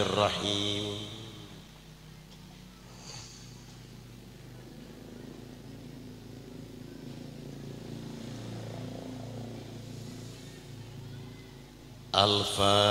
الرحيم. الفاتحة.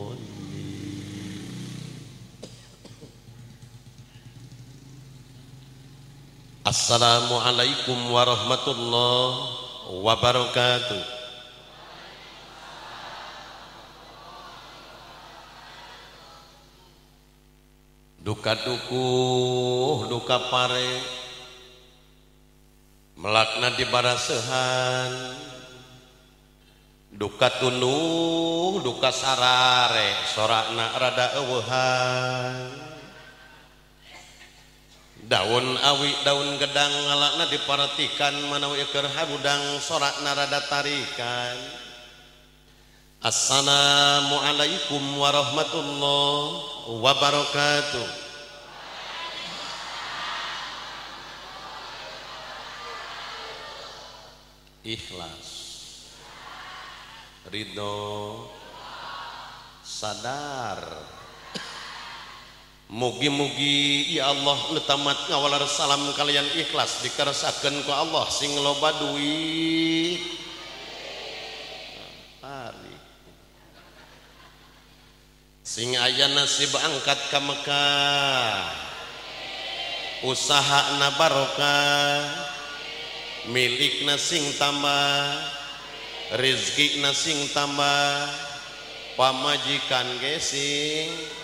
Assalamualaikum warahmatullahi wabarakatuh. Duka dukuh duka pare melakna di barasehan. Duka tunuh duka sarare sorakna rada eueuhan. Daun awi daun gedang ngalakna diperhatikan manawi keur harudang sorak narada tarikan. Assalamualaikum warahmatullahi wabarakatuh. Ikhlas. Ridho. Sadar mugi-mugi ya Allah letamat ngawalar salam kalian ikhlas dikersakeun ku Allah sing loba duit Ari. sing aya nasib angkat ke Mekah. Usaha nabarokah milik nasing tambah. Rezeki nasing tambah. Pamajikan gesing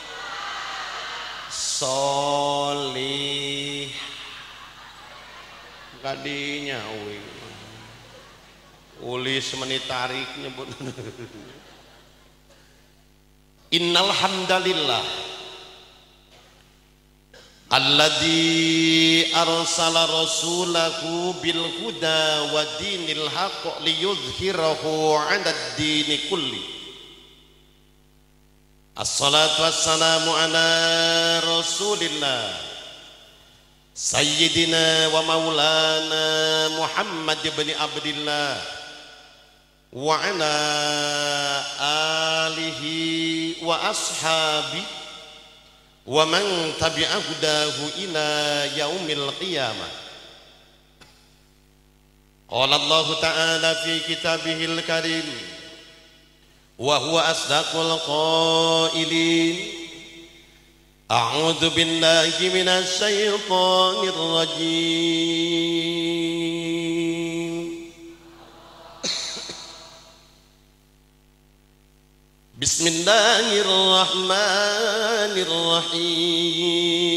solih kadinya uwi ulis menit tarik nyebut. Innal hamdalillah. Alladzi arsala rasulahu bil huda wa dinil haqq liyudhhirahu 'ala ad-dini kulli Assalatu wassalamu ala rasulillah. Sayyidina wa maulana Muhammad ibn Abdillah. Wa ala alihi wa ashabi. Wa man Tabi'ahudahu ila yaumil qiyamah. Qala Allah Ta'ala fi kitabihil karim. وهو أصدق القائلين. أعوذ بالله من الشيطان الرجيم. بسم الله الرحمن الرحيم.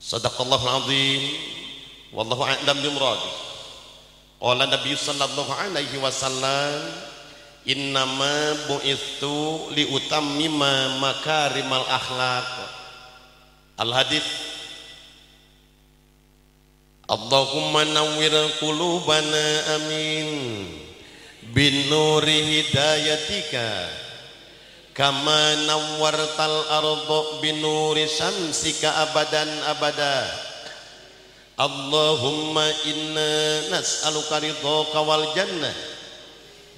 صدق الله العظيم والله أعلم بمراده قال النبي صلى الله عليه وسلم innama bu'ithu liutammima makarimal akhlaq al hadith Allahumma nawwir qulubana amin bin nuri hidayatika kama nawwartal arda bin nuri syamsika abadan abada. Allahumma inna nas'aluka ridhaka wal jannah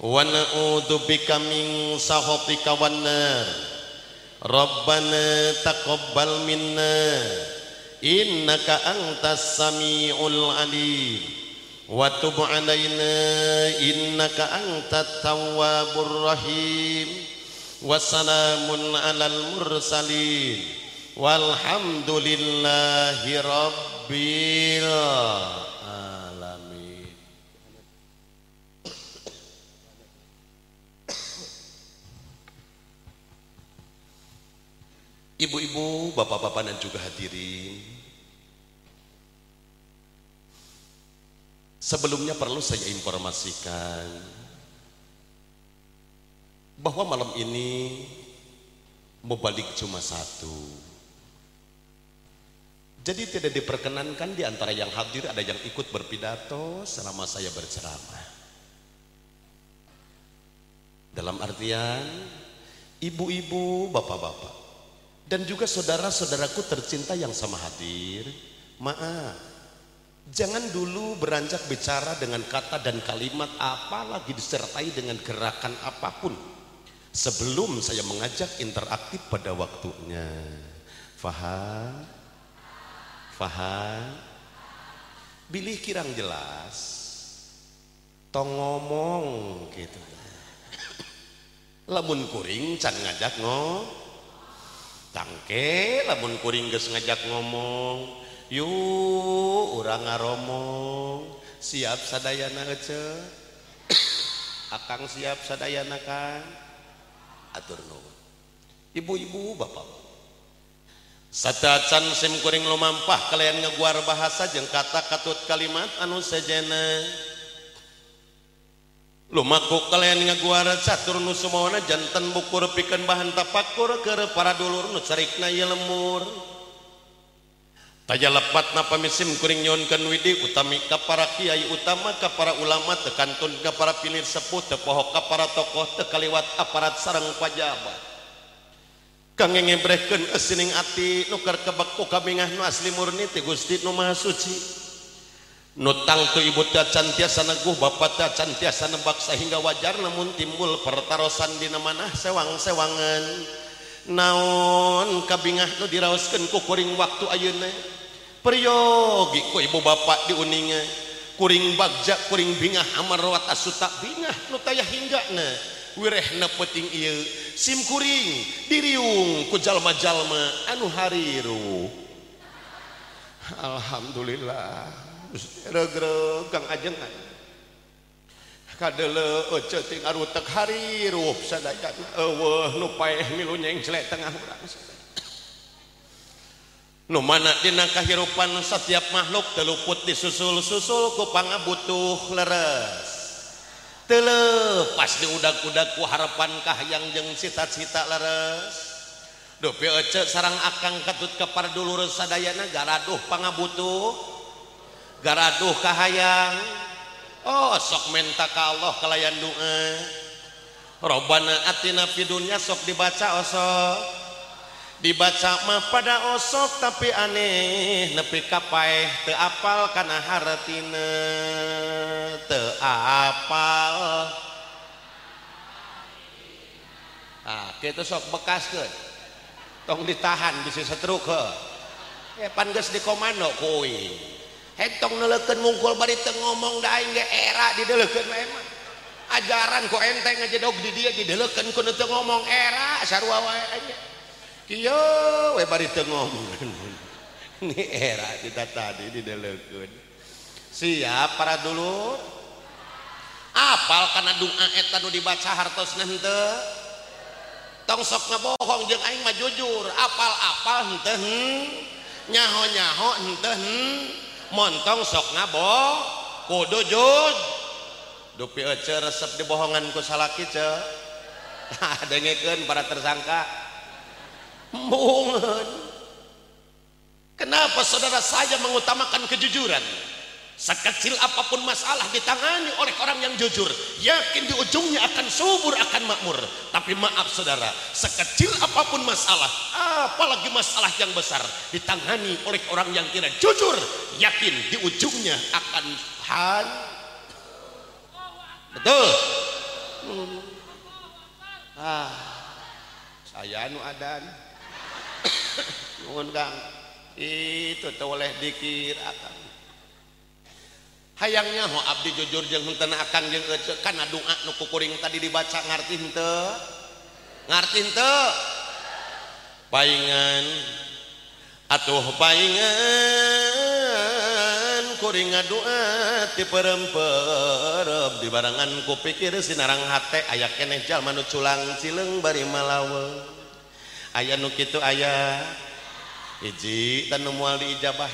wa na'udzubika min sakhatika wan nar. Rabbana taqabbal minna. Innaka antas samiul alim. Wa tub alaina innaka antat tawwabur rahim wassalamun alal mursalin. Walhamdulillahi rabbil Ibu-ibu, bapak-bapak dan juga hadirin. Sebelumnya perlu saya informasikan Bahwa malam ini Mau balik cuma satu Jadi tidak diperkenankan di antara yang hadir Ada yang ikut berpidato selama saya berceramah Dalam artian Ibu-ibu, bapak-bapak dan juga saudara-saudaraku tercinta yang sama hadir, maaf. Jangan dulu beranjak bicara dengan kata dan kalimat apalagi disertai dengan gerakan apa pun sebelum saya mengajak interaktif pada waktunya. Faham? Faham? Bilih kirang jelas. Tong ngomong gitu. Lamun kuring can ngajak ngomong tangke lamun kuring geus ngajak ngomong yuk urang ngaromong siap sadayana ece akang siap sadayana kan atur nuwun. Ibu-ibu bapak satacan simkuring lumampah kalian ngeguar bahasa jeng kata katut kalimat anu sejena. Lumaku kalian ngeguar catur nu sumawana jantan bukur pikeun bahan tapakur keur para dulur nu carikna ieu lemur. Taja lepat na pamisim kuring nyonkan widi utami ka para kiai utama ka para ulama tekantun ka para pilir sepuh tepohok ka para tokoh tekaliwat aparat sarang pajabat. Kang ngebrehkeun esining ati nukar kebekku kabingah nu asli murni ti Gusti nu Maha Suci. Nutang tangtu ibu teh can tiasa neguh bapa teh can tiasa nebak sehingga wajar namun timbul pertarosan di manah sewang-sewangan. Naon kabingah nu diraoskeun ku kuring waktu ayeuna. peryogi ku ibu bapak diuninga kuring bagja kuring bingah amarwat asuta bingah nu tayah hinggana wirehna peting ieu sim kuring diriung ku jalma-jalma anu hariru. Alhamdulillah. Regreg kang ajengan kadele euceu ting arutek hariru sadaya eueuh nu paeh milu nyeng tengah urang. Nu mana dina kahirupan setiap makhluk teluput disusul-susul ku pangabutuh leres. Telepas di udak-udak ku harapan kahayang jeung cita-cita leres. Duh ece sarang akang katut kepar dulur sadayana garaduh pangabutuh. Garaduh kahayang. Oh sok menta ka Allah kalayan doa. Robana atina fid dunya sok dibaca osok. dibaca mah pada osok tapi aneh. Nepi kapai kana hartina teu apal. Ah kita sok bekas ke tong ditahan bisa setruk ke ya eh, panges di komando koi hetong neleken mungkul bari teu ngomong da aing ge era dideleukeun mah emang. Ajaran kok enteng aja dog di dia dideleukeun ku teu ngomong era sarua wae aja era kita tadi dideleukeun. siap para dulu? Apal karena nu dibaca hartosna henteu? Tong sok ngabohong jeung aing mah jujur. Apal-apal henteu hmm? nyaho-nyaho henteu hmm? montong sok ngabohong kudu jujur dupi ece resep dibohongan ku salaki ce. Dengekeun para tersangka. Mungkin. Kenapa saudara saya mengutamakan kejujuran? Sekecil apa pun masalah ditangani oleh orang yang jujur, yakin di ujungnya akan subur, akan makmur. Tapi maaf saudara, sekecil apa pun masalah, apalagi masalah yang besar, ditangani oleh orang yang tidak jujur, yakin di ujungnya akan han. Betul. Hmm. Ah, saya nu adan. nuhun kang. Itu teu oleh dikir akang. Hayangnya ho abdi jujur jeung henteu akang jeung ece kana doa nu kukuring tadi dibaca ngarti henteu? Ngarti henteu? Paingan atuh paingan kuring ngadoa ti peremperem. Di barangan kupikir sinarang hate aya keneh jalma nu culang cileng bari malawe aya nu kitu aya. Hiji dan moal diijabah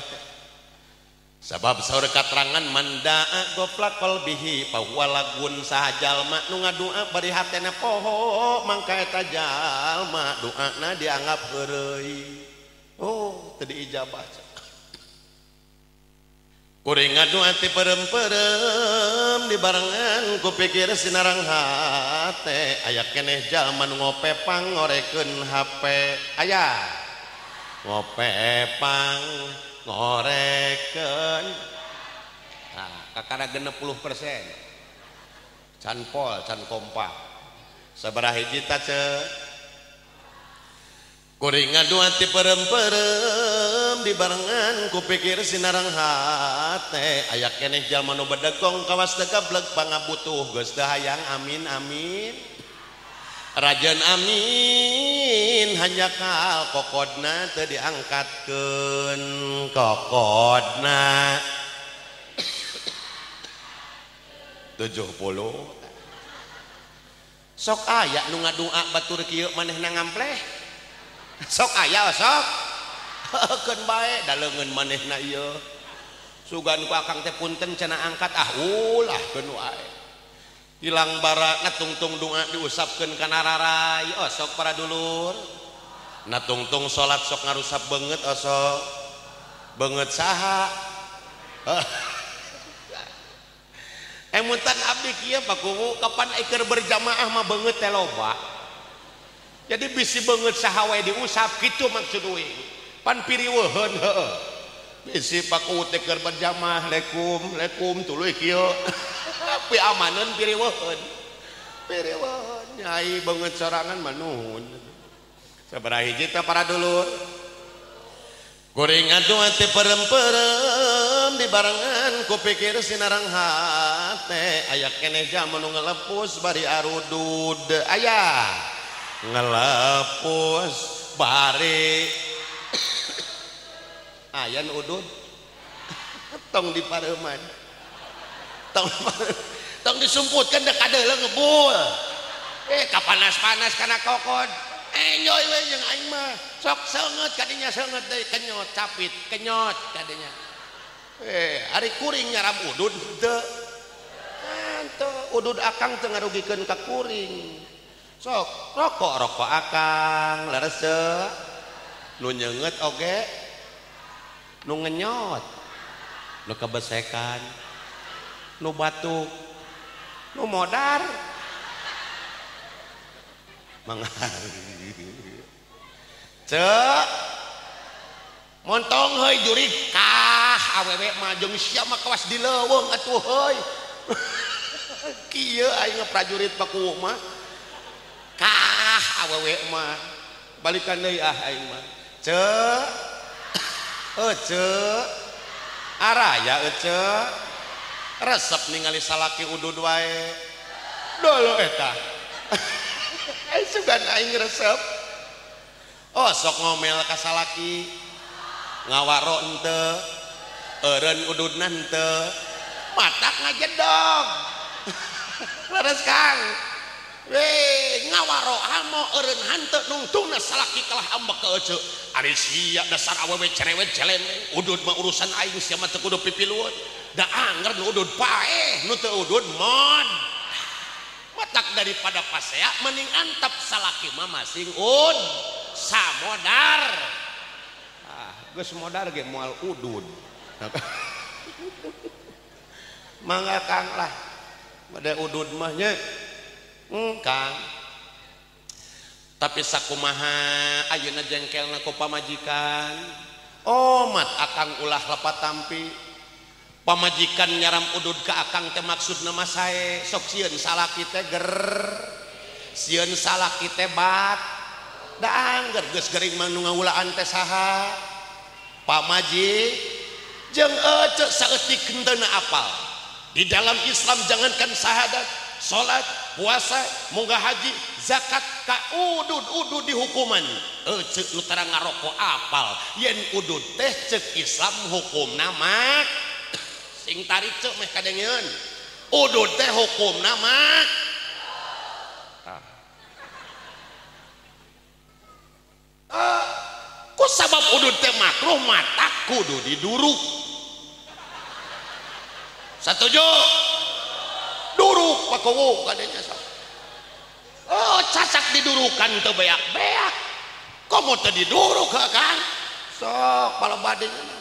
sabab saur katerangan mandaa ah, goplak qalbihi bihi pawalagun sahajalma nu ngadua bari hatena poho mangka eta jalma doana dianggap heureuy. Oh teu diijabah Kuring ngadu hati perem-perem ku pikir sinarang hate. Aya keneh zaman ngopepang ngoreken HP aya ngopepang ngoreken nah, kakara genep puluh persen. Canpol can kompak. Seberah hijita ce Kuring ngadu ti perem-perem ku kupikir sinarang hate aya keneh jalma nu bedegong kawas teu gablek pangabutuh geus teu hayang amin amin. Rajan amin hanya kal kokodna teu diangkatkeun kokodna. 70 sok aya nu ngadua batur kieu manehna ngampleh. sok aya sok. Keun bae da leungeun manehna ieu. Sugan ku akang teh punten cenah angkat ah ulah keun wae hilang bara natungtung doa diusapkeun ka rarai oh sok para dulur. Natungtung salat sok ngarusap banget oh sok. Banget saha. Eh, Emutan abdi kieu pakumu kapan ikeur berjamaah mah banget teh loba? jadi bisi banget sahwa diusap gitu maksud panpiri bisi paku teker berjamah lekum lekum kieu. tapi amanan piri wehen piri wehen nyai banget sorangan manuhun sabaraha hiji para dulur. Gorengan doa teh perem-perem di barengan ku pikir sinarang hate. Aya keneh jamu nu ngelepus bari arudud. Aya. ngelepus bari. Ayan udud tong di pareuman tong tong disumputkan dek kadeuleu ngebul. Eh kapanas-panas kana kokod enjoy eh, we jeung aing mah. Sok seungeut kadinya seungeut deui kenyot capit kenyot kadinya. Eh ari kuring nyaram udud teu. Udud akang teu ngarugikeun ka kuring. sok rokok rokok akang larese nu nyenget oge. Nu ngenyot. Nu kebesekan. Nu batuk. Nu modar. Mangari cek. Montong hei juri kah awewe majeng sia mah kawas dileuweung atuh hei. Kieu aing prajurit paku mah. kah awewe mah. Balikan deui ah aing mah. Ce? Ece araya ece resep ningali salaki udud wae. Dolo eta. Aing sugan aing resep. Oh sok ngomel ka salaki. Ngawaro ente. Eureun ududna ente matak ngajedog leres kang. Eh, kalah ambek keuceu ari sia dasar awewe cerewet udud urusan aing sia mah teu kudu luwet da anger nu udud pae nu teu udud mod matak daripada pasea mending antap salaki mah masing ud. Samodar. Ah geus modar ge moal udud. Mangga kang lah. Bade udud mah nya. engkang. Tapi sakumaha ayeuna jengkelna ku pamajikan. Omat oh, akang ulah lepat tampi. Pamajikan nyaram udud ke akang teh maksud nama saya sok sieun salah kita ger. Sieun salah kita bat. Da angger geus gering manu ngawulaan teh saha. Pamaji jeung ece saeutik henteu apal. Di dalam Islam jangankan syahadat salat puasa munggah haji zakat ka udud udud di hukuman. Eh, nu tara terang ngaroko apal. Yen udud teh cek Islam hukum nama sing tarik cek meh kadengeun. Udud teh hukum nama ah. ah. ku sabab udud teh makruh mata kudu diduruk. Setuju? duruk pakowo kadenya sa. oh cacak didurukan teu beak-beak. Komo teu diduruk kan? Sok palebadenya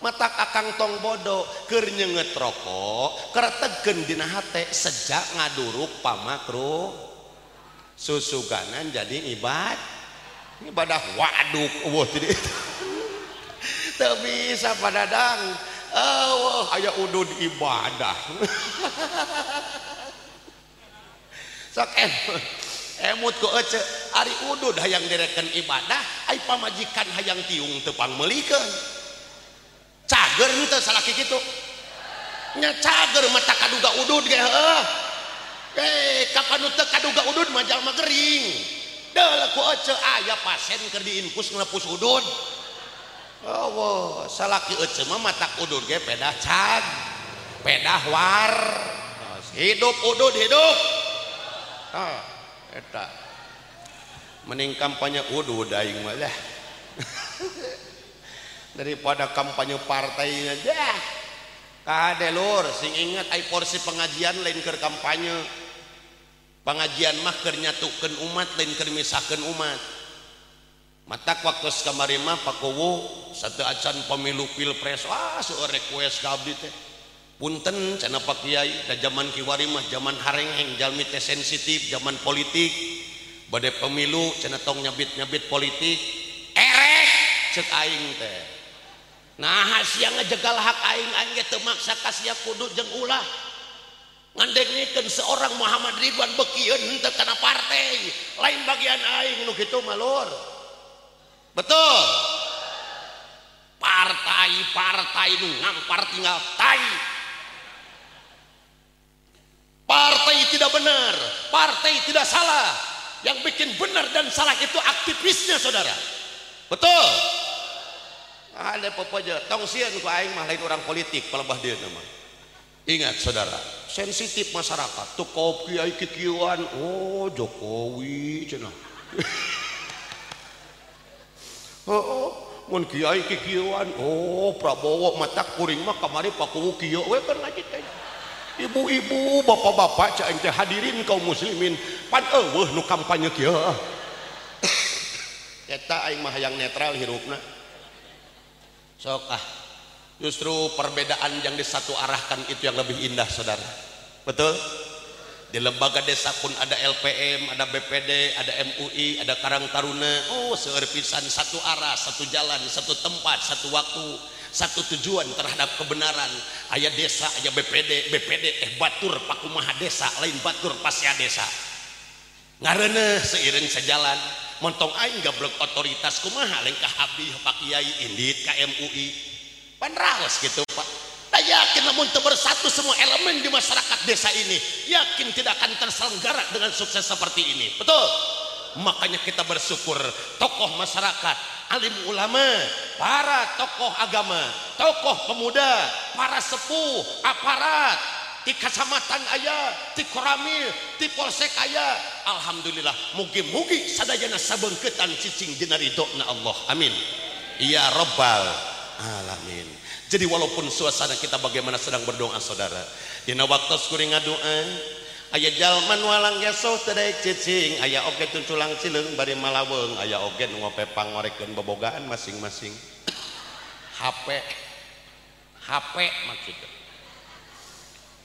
matak akang tong bodo keur nyeungeut rokok kertegkeun dina hate sejak ngaduruk pamakruh susuganan jadi ibad ibadah waduk eueuh teu bisa padadang. oh, aya udud ibadah. Sok eh, eh, em emut ku ece ari udud hayang direken ibadah ai pamajikan hayang tiung tepang melikeun cager henteu salaki kitu. Nya cager mata kaduga udud ge heuh. Eh kapan teu kaduga udud mah jalma gering. Deul ku ece aya pasien keur diinfus ngelepus udud. Oh salaki ece mata udud ge pedah cag pedah war. Hidup udud hidup. Ah eta. Mending kampanye udud aing mah dah daripada kampanye partainya dah kade lur sing ingat ai porsi pengajian lain ke kampanye. Pengajian mah keur nyatukeun umat lain keur misahkeun umat mata waktu kemarimah pakowo satu acan pemilu pilpres. Wah request teh. Punten Pak Kyai jaman zaman Kiwarimah zaman harengeng jalmi teh sensitif zaman politik. Bade pemilu tong nyabit-nyabit politik. Erek cek aing teh. Nah sia ngejegal hak aing aing ge teu maksa kasia kudu jeung ulah. Ngandengkeun seorang Muhammad Ridwan bekieun henteu kana partai. Lain bagian aing nu kitu mah lur. Betul. Partai-partai nu ngampar tinggal tai. Partai tidak benar partai tidak salah. Yang bikin benar dan salah itu aktivisnya saudara. Betul. Ada apa aja. Tong sieun ku aing mah lain orang politik pelebah dia nama. Ingat saudara. Sensitif masyarakat. Tuh kau kiai kikiwan oh Jokowi cina mun Oh, oh. Kiai kikiuan Oh Prabowo mata kuring mah kamari pakuwu kieu we keur ngaji teh. Ibu-ibu, bapak-bapak cai teh hadirin kaum muslimin pan eueuh nu kampanye kieu. Eta aing mah hayang netral hirupna. Sok ah. Justru perbedaan yang disatu arahkan itu yang lebih indah saudara. Betul? di lembaga desa pun ada LPM ada BPD ada MUI ada Karang Taruna. Oh seerpisan satu arah satu jalan satu tempat satu waktu satu tujuan terhadap kebenaran. Ayah desa ayah BPD BPD eh batur pakumaha desa lain batur pasya desa. Ngarene seiring sejalan montong aing gablek otoritas kumaha? Lengkah abdi pak kiai indit ka MUI panraos gitu pak. Tak yakin namun bersatu semua elemen di masyarakat desa ini yakin tidak akan terselenggara dengan sukses seperti ini. Betul? Makanya kita bersyukur tokoh masyarakat alim ulama para tokoh agama tokoh pemuda para sepuh aparat di kecamatan ayah di koramil di polsek ayah alhamdulillah mugi-mugi sadayana sabengketan cicing dina ridona Allah. Amin. Ya rabbal alamin Jadi walaupun suasana kita bagaimana sedang berdoa saudara. Dina waktu kuring doa aya jalman walang yaso tedek cicing aya oge tunculang cileung bari malaweng aya oge nu ngope pangorekeun bobogaan masing-masing. HP HP maksudnya.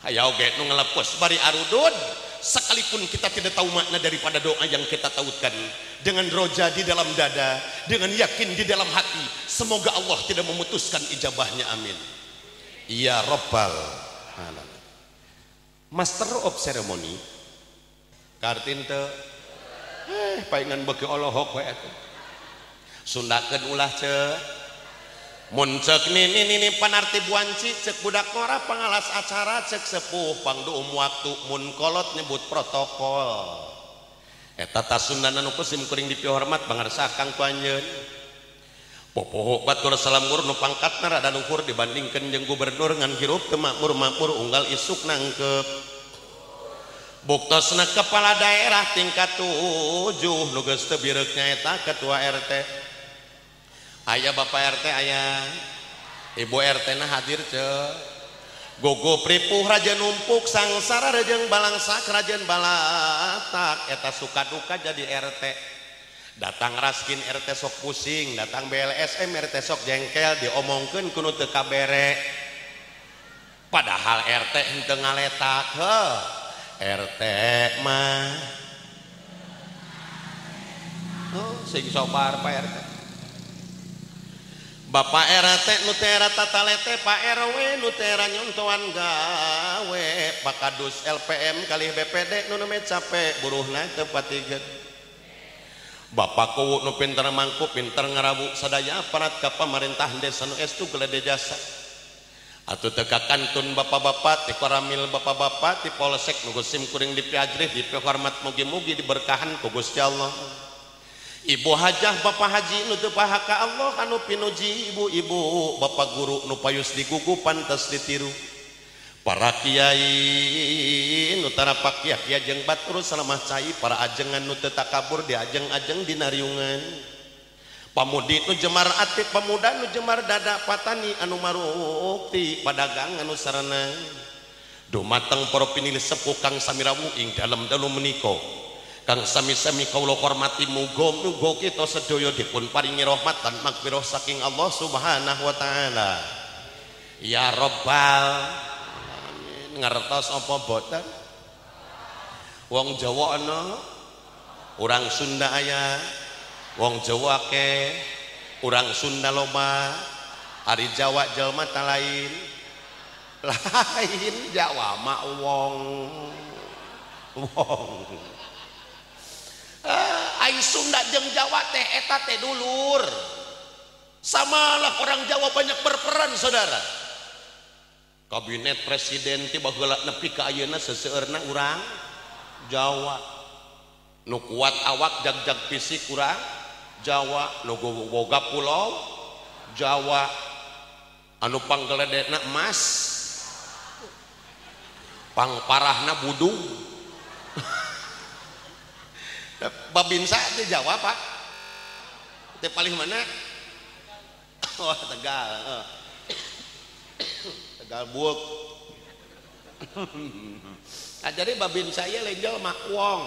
Aya oge nu ngelepas bari arudud sekalipun kita tidak tahu makna daripada doa yang kita tautkan dengan roja di dalam dada dengan yakin di dalam hati semoga Allah tidak memutuskan ijabahnya amin. Ya robbal master of ceremony. Kartin te. Eh palingan beki Allahok Sundakan ulah ce. Muncek nini nini panarti buanci cek budak ngora pengalas acara cek sepuh pangdu um waktu. Munkolot nyebut protokol Eta tata nu kusim kuring dipihormat bangsa Kang Panjen salam salamur nu pangkatna rada luhur dibandingkan jeung gubernur ngan hirup teu makmur-makmur unggal isuk nangkep. Buktosna kepala daerah tingkat tujuh teu bireuknya eta ketua RT ayah bapak RT ayah ibu RT nah hadir ceuk. gogo pripuh Raja numpuk sangsara rejeng Balangsa Kerajaan Balatak. Eta suka duka jadi RT datang raskin RT sok pusing datang BLSM RT sok jengkel diomongkan kuno TKBre padahal RT henteu ngaletak he. RT mah. Oh, sing sobar Pak RT Bapak RT Nutera Tatalete Pak RW Nutera nyontoan gawe. Pak Kadus LPM kali BPD nu nemé capek buruh na teu patigeun Bapak kuwu nu pinter mangku pinter ngarabu sadaya aparat ka pamarentah desa nu estu gelede jasa. Atuh teka kantun bapak-bapak ti koramil bapak-bapak ti polsek nu kuring di piadrih di hormat mugi-mugi diberkahan ku Gusti Allah. Ibu hajah Bapak Haji nu teu pahaka Allah anu pinuji ibu-ibu Bapak guru nu payus digugu pantas ditiru para kiai nu tara Nutara kiai jeung Batur Salamah Cai para ajengan nu teu takabur di ajeng-ajeng dinariungan pamudi nu jemar Atik pemuda nu jemar dada Patani Anu Marukti padagang Anu Sarana. Dumateng para pinilih sepuh Kang Samirawu ing dalem dalu menika. Kang sami-sami kaulo hormati mugo mugo kita sedaya dipun paringi rahmat dan magfirah saking Allah Subhanahu wa taala. Ya Rabbal alamin. Ngertos apa boten? Wong Jawa ana, orang Sunda aya, wong Jawa ke, orang Sunda loba, hari Jawa jelma lain. Lain Jawa mak wong wong Eh, Ayu Sunda jeng Jawa teh eta teh dulur. Samalah orang Jawa banyak berperan saudara. Kabinet presiden tiba baheula nepi ka ayeuna seseueurna urang Jawa. Nu kuat awak jag-jag fisik urang Jawa, nu boga pulau Jawa. Anu panggeledekna emas. Pangparahna budung. Babinsa itu Jawa pak Itu paling mana? Oh Tegal oh. Tegal buak nah, jadi babin saya lenjol mak wong.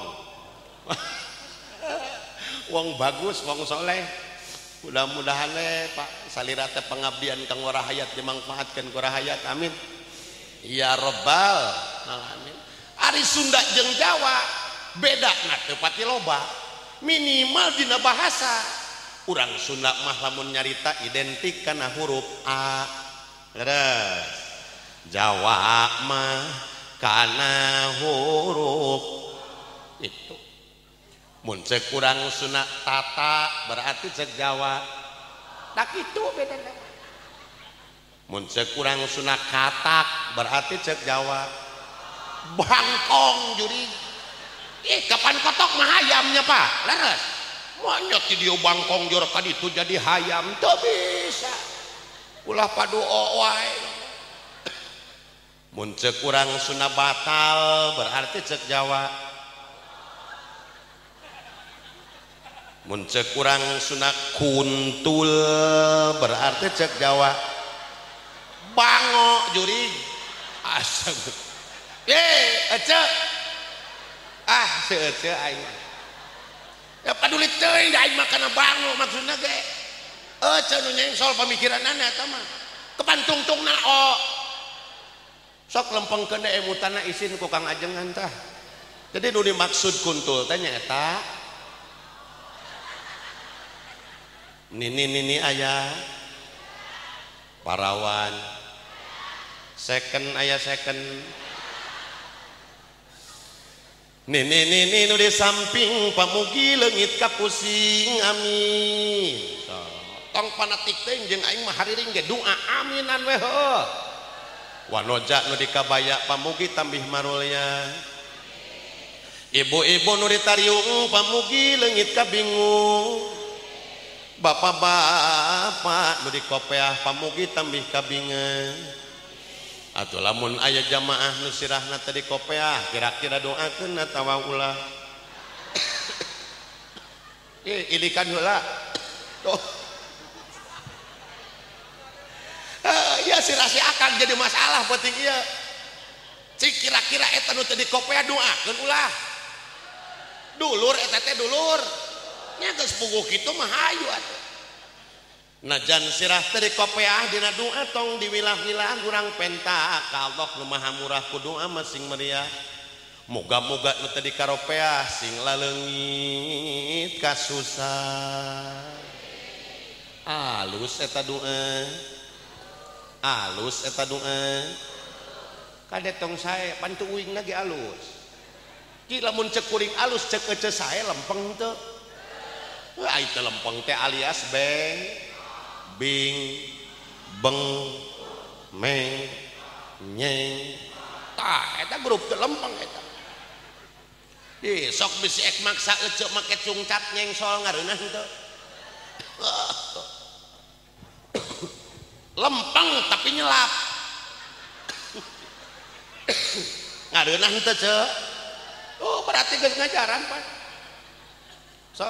Wong bagus wong soleh. Mudah-mudahan le pak salirate pengabdian kang warahayat dimanfaatkan warahayat amin. Ya robbal alamin. Ari Sunda jeng Jawa. beda tepati loba. Minimal Dina bahasa. Kurang Sunda mah lamun nyarita identik karena huruf a. Terus. Jawa mah karena huruf itu. Muncul kurang Sunda tata berarti cek Jawa. Tak itu beda muncul kurang Sunda katak berarti cek Jawa. Bangkong juri. Ih, kapan kotok mah hayamnya pak? Leres. Moanyot di dieu bangkong jor tadi itu jadi hayam. Tuh bisa. Ulah padu Mun cek kurang Sunda batal berarti cek Jawa. Muncul kurang Sunda kuntul berarti cek Jawa. Bango juri. Asem. Eh cek. ah bango maksudna ge. Eh, Maksud nu nyengsol pamikiranana eta mah. Kepantungtungna o. Sok lempeng kena emutana eh, isin ku kang ajengan tah. Jadi nu dimaksud kuntul tanya eta nini nini ayah parawan. Second ayah second nenek-nenek nu di samping pamugi leungit ka pusing amin. Tong panatik teh jeung aing mah hariring ge doa aminan we heuh wanoja nu dikabaya pamugi tambih marulya ibu-ibu nu ditariung pamugi leungit ka bingung bapak-bapak nu dikopeah pamugi tambih kabingan Atuh lamun ayah jamaah nu sirahna tadi kopeah kira-kira doakeun atawa ulah. Eh ilikan heula. Oh. Eh, tuh ya sirah si akan jadi masalah penting iya. Cik kira-kira eta nu tadi kopeah doakeun ulah. Dulur eta teh dulur. Nya geus puguh kitu mah hayu atuh. najan sirah tadi kopeah dina doa tong diwilah-wilah kurang penta kalok lemah murah kudu ama sing meriah. Moga-moga nu tadi karopeah sing lalengit kasusah alus eta doa alus eta doa kadet tong saya pantu uing lagi alus. Ki lamun cek kuring alus cek ece saya lempeng teu. Wah, itu lempeng teh alias beng. Bing Beng Meng Nyeng Tah, eta grup teu lempeng eta. Ih, sok bisi ek maksa eceuk make cungcat nyengsol ngareuna ngareunah henteu. lempeng tapi nyelap. ngareunah henteu ceuk. Oh, berarti geus ngajaran, pan So,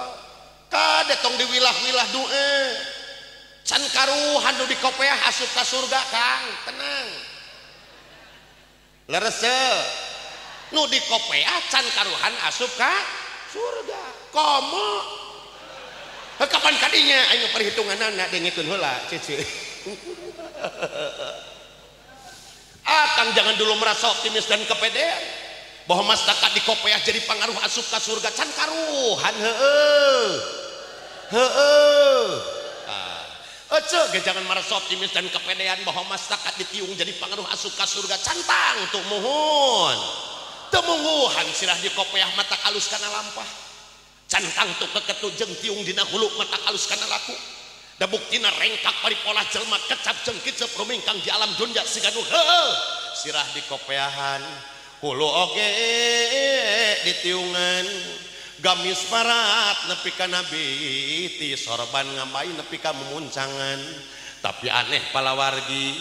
kadetong di wilah-wilah due. Can karuhan nu dikopeah asup ka surga Kang. Tenang. Leres nu dikopeah can karuhan asup ka surga. Komo. Kapan kadinya? Ayo perhitungan anak dengikeun heula cici Akang jangan dulu merasa optimis dan kepedean. Bahwa masyarakat di kopeah jadi pengaruh asup ke surga can karuhan heeh. Heeh jangan merasa optimis dan kepedean bahwa masyarakat ditiung jadi pengaruh asuka surga. Cantang tuh mohon. Temungguhan sirah di kopeah mata kalus karena lampah. Cantang tuh keketu jeng tiung dina hulu mata kalus karena laku. Da buktina rengkak paripolah jelma kecap jengkit kicep di alam dunia siganu heuh sirah di kopeahan hulu oge ditiungan. gamis parat nepi ka nabi ti sorban ngambai nepi ka memuncangan. Tapi aneh palawargi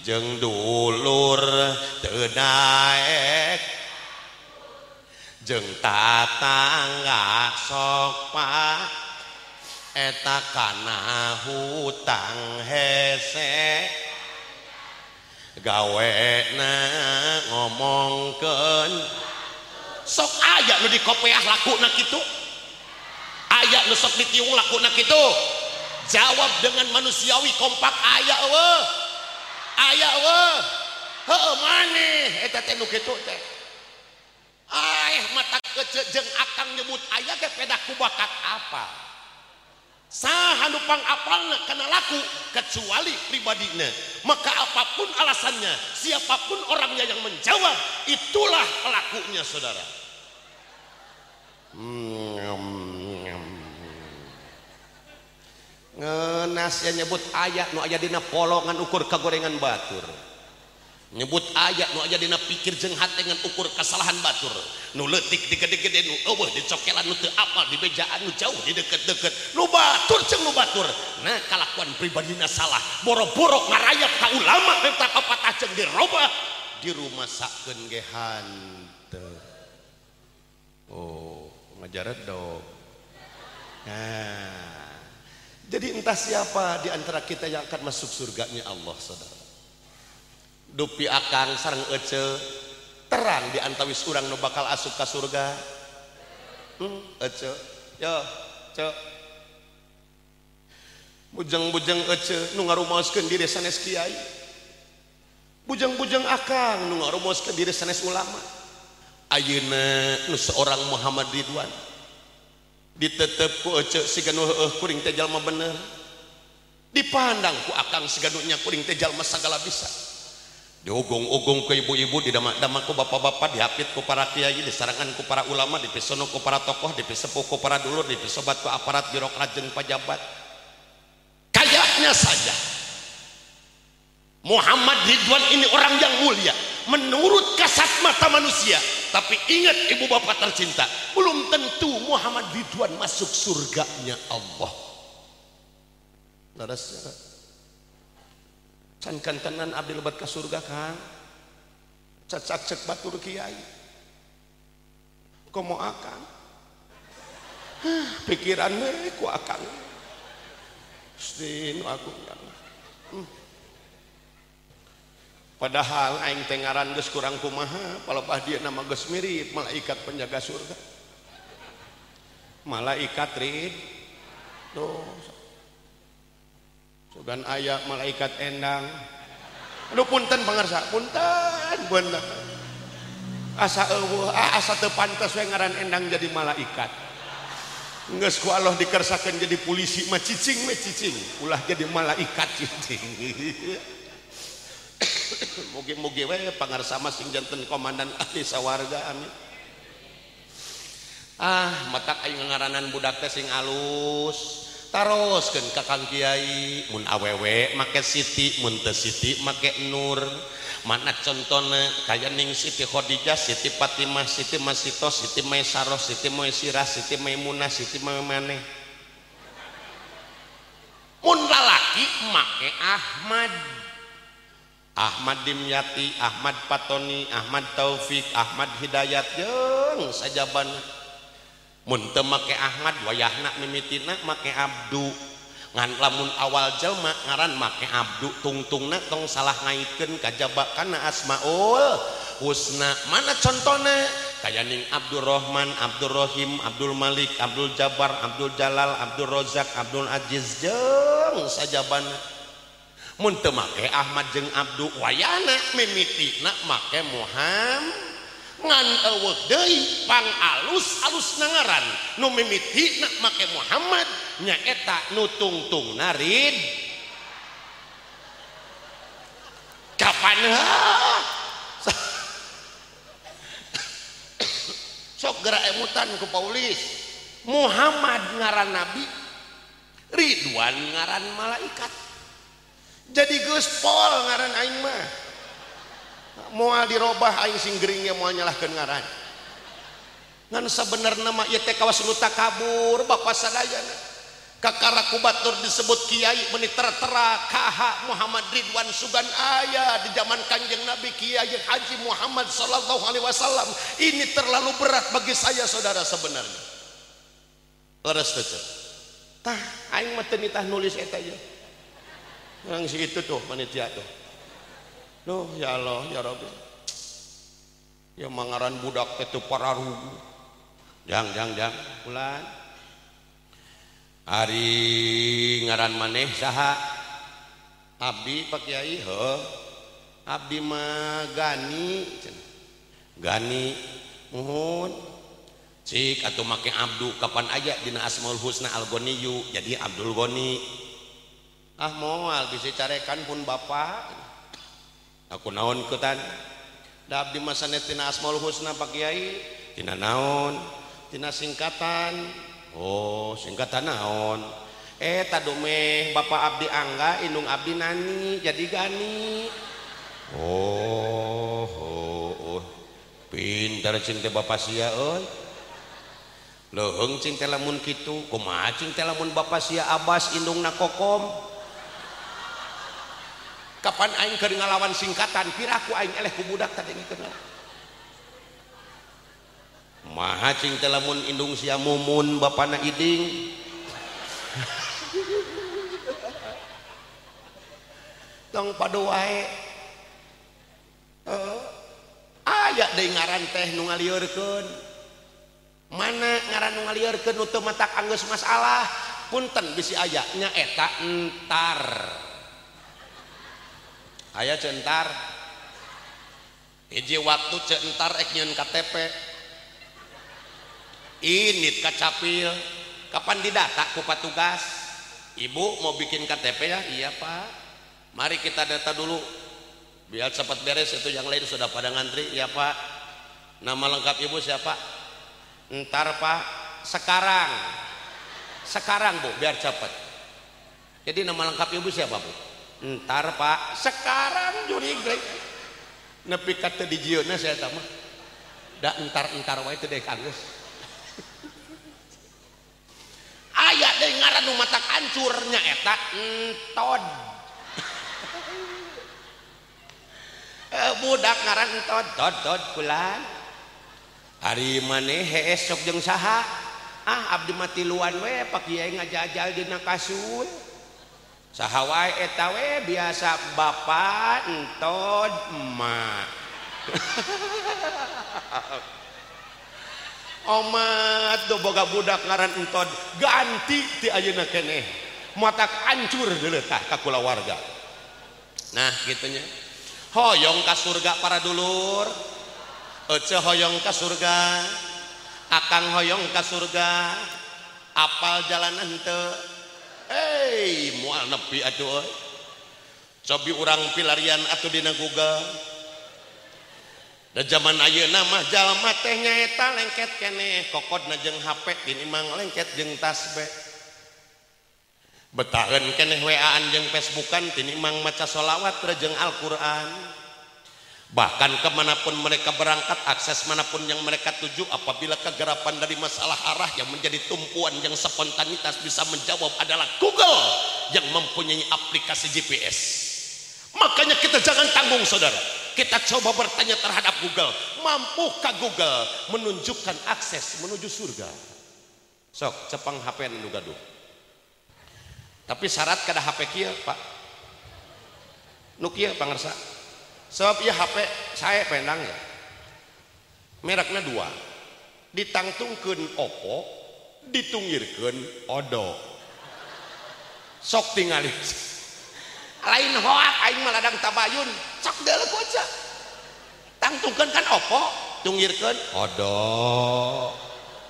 jeung dulur teu daek jeung tatangga sok pak eta kana hutang hese. Gawe na ngomongkeun sok aya nu dikopeah laku kitu. Itu aya nu sok ditiung laku kitu. Itu jawab dengan manusiawi kompak aya we aya we heuh maneh eta teh nu kitu teh. Ah mata kecejeng akang nyebut aya ge pedak ku bakat apa? sahanupangapal karena laku kecuali pribadina maka apapun alasannya siapapun orangnya yang menjawab itulah lakunya saudara. Ngenasnya nyebut ayat nu aya dina polongan ukur kagorengan Batur. Nyebut ayat nu aja dina pikir jeung hati dengan ukur kesalahan batur. Nu letik di gede-gede nu eueuh di cokelan nu teu apal di bejaan nu jauh di deket-deket. Nu batur jeung nu batur. Nah kalakuan pribadina salah. Boro-boro ngarayap ka ulama minta papatah jeung dirobah di rumah sakeun ge hanteu oh ngajaret dong. Nah. Jadi entah siapa di antara kita yang akan masuk surganya Allah saudara dupi akang sarang ece terang diantawis urang nu bakal asup ke surga. Hmm, ece. Yo ce bujang-bujang ece nu ngarumaoskeun diri sanes kiai. Bujang-bujang akang nu ngarumaoskeun diri sanes ulama. Ayeuna nu seorang Muhammad Ridwan. Ditetep ku ece siga nu heueuh kuring teh jalma bener. Dipandang ku akang siga nu nya kuring teh jalma sagala bisa. Digung-gung ke ibu-ibu di damak-damakku bapak-bapak dihapitku para Kyai disaranganku para ulama dipisonoku para tokoh dipisepuku para dulu dipisobatku aparat birokrat jeung pejabat. Kayaknya saja. Muhammad Ridwan ini orang yang mulia menurut kasat mata manusia. Tapi ingat ibu bapak tercinta belum tentu Muhammad Ridwan masuk surganya Allah. Laras can kantenan abdi lebat ke surga kang. Cacak cek batur kiai. Komo akang? Pikiran ku akang? Stin aku hmm. padahal aing tengaran geus kurang kumaha palapah dia nama geus mirip malaikat penjaga surga. Malaikat rid. Tuh bukan ayah malaikat endang. Aduh punten pengersa punten bener. Asa eueuh ah, asa teu pantes we ngaran endang jadi malaikat. Geus ku Allah dikersakeun jadi polisi mah cicing mah cicing. Ulah jadi malaikat cicing. Mugi-mugi we pangarsa mah sing janten komandan ahli sawarga amin. Ah mata aing ngaranan budak teh sing alus. Teruskan kakang Kyai mun awewe make Siti munte Siti make Nur. Mana contohnya kayak ning Siti Khadijah Siti Fatimah Siti Masito Siti Maisarah Siti Maisirah Siti Maimunah Siti Maimane mun lalaki make Ahmad. Ahmad Dimyati Ahmad Patoni Ahmad Taufik Ahmad Hidayat jeung sajabana munte make Ahmad wayahna mimitina make Abdu. Ngan lamun awal jelma ngaran make Abdu tungtungna tong salah ngaitkeun kajaba kana Asmaul Husna. Mana contohna? Kayaning Abdurrahman Abdurrahim Abdul Malik Abdul Jabar Abdul Jalal Abdul Rozak Abdul Aziz jeung sajabana mun teu make Ahmad jeung Abdu wayana mimitina make Muhammad. ngan alus alus nangaran. Nu mimiti nak make Muhammad nyaeta nu tungtung narid kapan sok gerak emutan ku Paulis. Muhammad ngaran nabi Ridwan ngaran malaikat. Jadi Gus Pol ngaran aing mah. mual dirubah aing sing geringnya mual nyalahkeun ngaran. Ngan sabenerna mah ieu teh kawas nu takabur bapak sadayana. Kakara kubatur disebut kiai meni tertera kaha Muhammad Ridwan Sugan aya di zaman Kanjeng Nabi Kiai Haji Muhammad sallallahu alaihi wasallam. Ini terlalu berat bagi saya saudara sebenarnya. Leres teh tah aing mah teu nulis eta ya. Nang si itu tuh panitia tuh. Duh ya Allah ya Rabbi. Ya mangaran budak itu para rugu jang jang jang bulan. Hari ngaran maneh saha? Abdi pak kiai he. Abdi mah gani. Gani muhun. Cik atau make abdu kapan aja dina asmaul husna al goniyu jadi abdul goni ah moal bisa carekan pun bapak. aku naon ikutan da abdi masane tina asmaul husna pak kiai. Tina naon? Tina singkatan. Oh singkatan naon? Eh tadome bapak abdi angga indung abdi nani jadi gani. Oh oh, oh. pintar cinta bapak sia oi leheng cinta lamun kitu kumaha cinta lamun bapak sia abas indung nakokom? kapan aing keur ngalawan singkatan? Piraku aing eleh ku budak tadi kenal maha cing teh lamun indung sia mumun bapana iding. Tong padu wae. Uh, aya deui ngaran teh nu ngalieureun mana ngaran nu ngalieureun nu teu matak anggeus masalah. Punten bisi aya nya eta entar. Aya centar hiji waktu centar ek nyeun KTP ini kacapil. Kapan didata ku petugas ibu mau bikin KTP ya? Iya pak. Mari kita data dulu. Biar cepat beres itu yang lain sudah pada ngantri. Ya Pak. Nama lengkap ibu siapa? Ntar Pak. Sekarang. Sekarang Bu. Biar cepat. Jadi nama lengkap ibu siapa Bu ntar Pak. Sekarang juri grek nepi kata di jiona saya tama da entar-entar wae teu deh kanggeus aya deui ngaran nu matak hancur nya eta entod eh, budak ngaran entod dod dod kulan. hari maneh esok jeung saha. Ah abdi mati luan we pak kiai ngajajal dina kasun. sahwai etawe biasa bapak entod emak omat do boga budak ngaran entod ganti ti ayeuna keneh matak ancur deuleutah ka warga. Nah gitunya hoyong ka surga para dulur. Ece hoyong ka surga. Akang hoyong ka surga. Apal jalanan teu Hei mual nepi atuh cobi urang pilarian atau dina Google. Dan zaman ayeuna mah jalma teh nyaeta lengket kene. Kokodna jeung HP gini mang lengket jeung tasbek betahen keneh WA-an jeng Facebookan tini mang maca solawat rejeng Al-Quran. Bahkan ke mana pun mereka berangkat akses mana pun yang mereka tuju apabila kegerapan dari masalah arah yang menjadi tumpuan yang spontanitas bisa menjawab adalah Google yang mempunyai aplikasi GPS makanya kita jangan tanggung saudara. Kita coba bertanya terhadap Google. Mampukah Google menunjukkan akses menuju surga? Sok cepang HP nu gaduh. Tapi syarat kada HP kia pak? Nokia pangersa sebab ya HP saya pendang ya. Mereknya dua. Ditangtungkan Oppo ditunggirkan Odo. Sok tinggal lain hoak aing maladang tabayun. Sok deuleu goca tangtungkeun kan Oppo tunggirkeun Odo.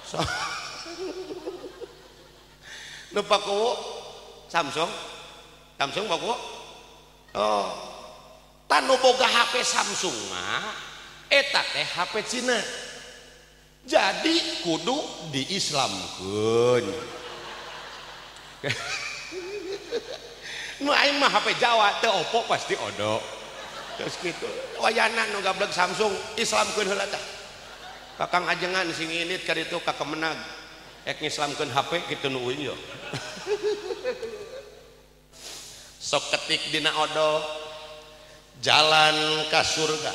Sok. Nu Samsung? Samsung pakowo oh. tanoboga HP Samsung mah eta teh HP Cina. Jadi kudu diislamkeun. Nu aing mah HP Jawa teu Oppo pasti odo. Terus gitu wayana nu gablek Samsung islamkeun heula tah. Kakang ajengan sing init ka ditu ka kemenag ek ngislamkeun HP kitu nu uing yo. Sok ketik dina odo. Jalan ke surga.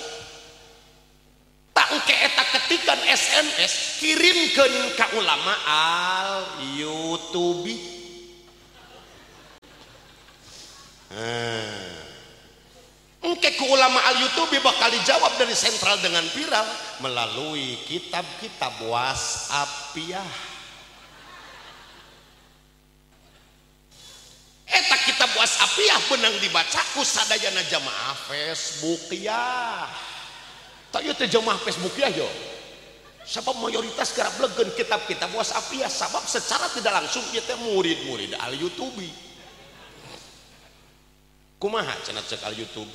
Tak engke eta ketikan SMS kirimkeun ka ulama al YouTube hmm. engke ku ulama al YouTube bakal dijawab dari sentral dengan viral melalui kitab-kitab WhatsApp ya tak kita buat apiah benang dibacaku sadana jamaah Facebook ya. Jemaah Facebook ya yo. Sebab mayoritas kerap legen kitab-kitab was apiah sabab secara tidak langsung kita murid-murid al YouTube kumaha cenat cek al YouTube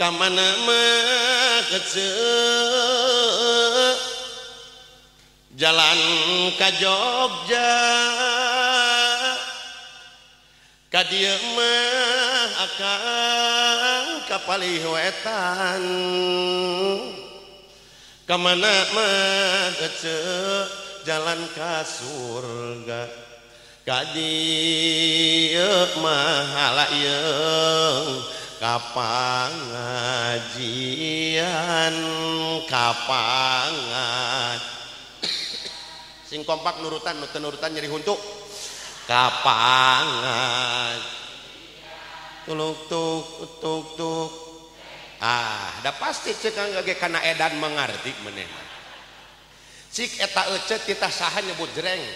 kamana kecil jalan ke Jogja. Kadiemah akan kapaliwetan Kamana mah jalan ke surga? Kadieu eh, mah halayeung kapangajian kapangan sing kompak nurutan nurutan nyeri huntuk kapangan. Tuluk tuk tuk tuk. Ah dah pasti cek ngage kana edan mengerti meneh. Cik eta ece kita saha nyebut jereng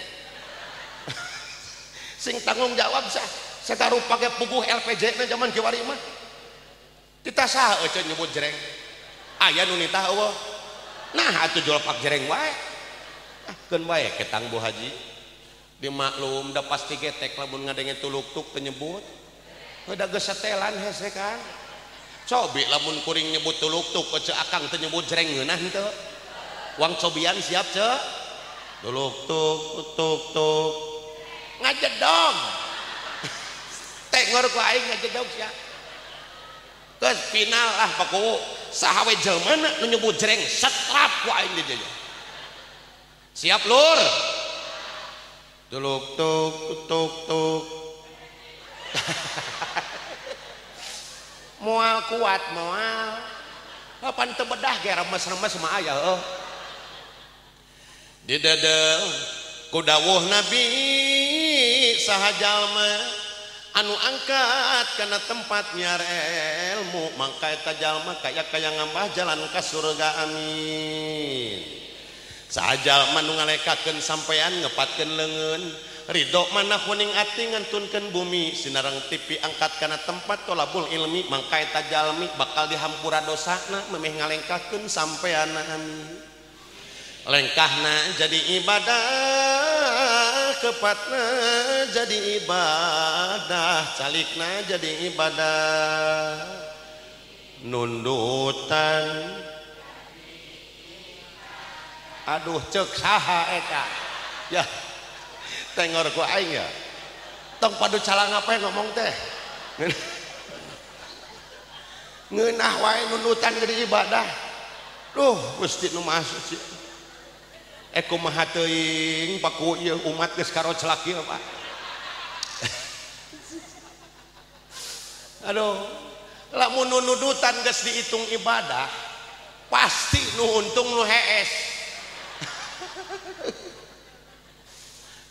sing tanggung jawab sah. Setaruh pakai puguh LPJ na zaman kiwari mah. Kita saha ece nyebut jereng ayah nunita Allah nah atuh jual pak jereng wae. Ah, kan wae ketang bu haji. dimaklum udah pasti getek lamun ngadenge tuluk tuk penyebut udah gesetelan hese kan cobi lamun kuring nyebut tuluk tuk ce akang tenyebut jreng ngeunah henteu wang cobian siap ce tuluk tuk tuk tuk ngajedog tengor ku aing ngajedog sia. Geus final lah paku. Sahawe jelema nu nyebut jreng setrap ku aing dijejer siap lur. tuluk tuk tuk tuk. Mual kuat mual. Kapan tebedah ge remes-remes mah aya heuh? Didedel ku dawuh nabi saha jalma anu angkat kana tempat nyar ilmu mangka eta jalma kaya kaya ngambah jalan ka surga amin. sajaman ngalekaken sampeyan ngepatkan leungeun. Ridho mana kuning ati ngantunkan bumi. Sinarang tipi angkat karena tempat tolabul ilmi mangkai tajalmi bakal dihampura dosana memeh ngalengkahkan sampeyan amin lengkahna jadi ibadah kepatna jadi ibadah calikna jadi ibadah. Nundutan aduh cek saha eta. Ya tengor ku aing ya. Tong padu calang apa ngomong teh. Ngeunah wae nunutan gede ibadah. Duh gusti nu masuk eko maha teuing paku ieu umat geus karo celaki pak aduh lamun nunutan geus dihitung ibadah pasti nu untung nu hees.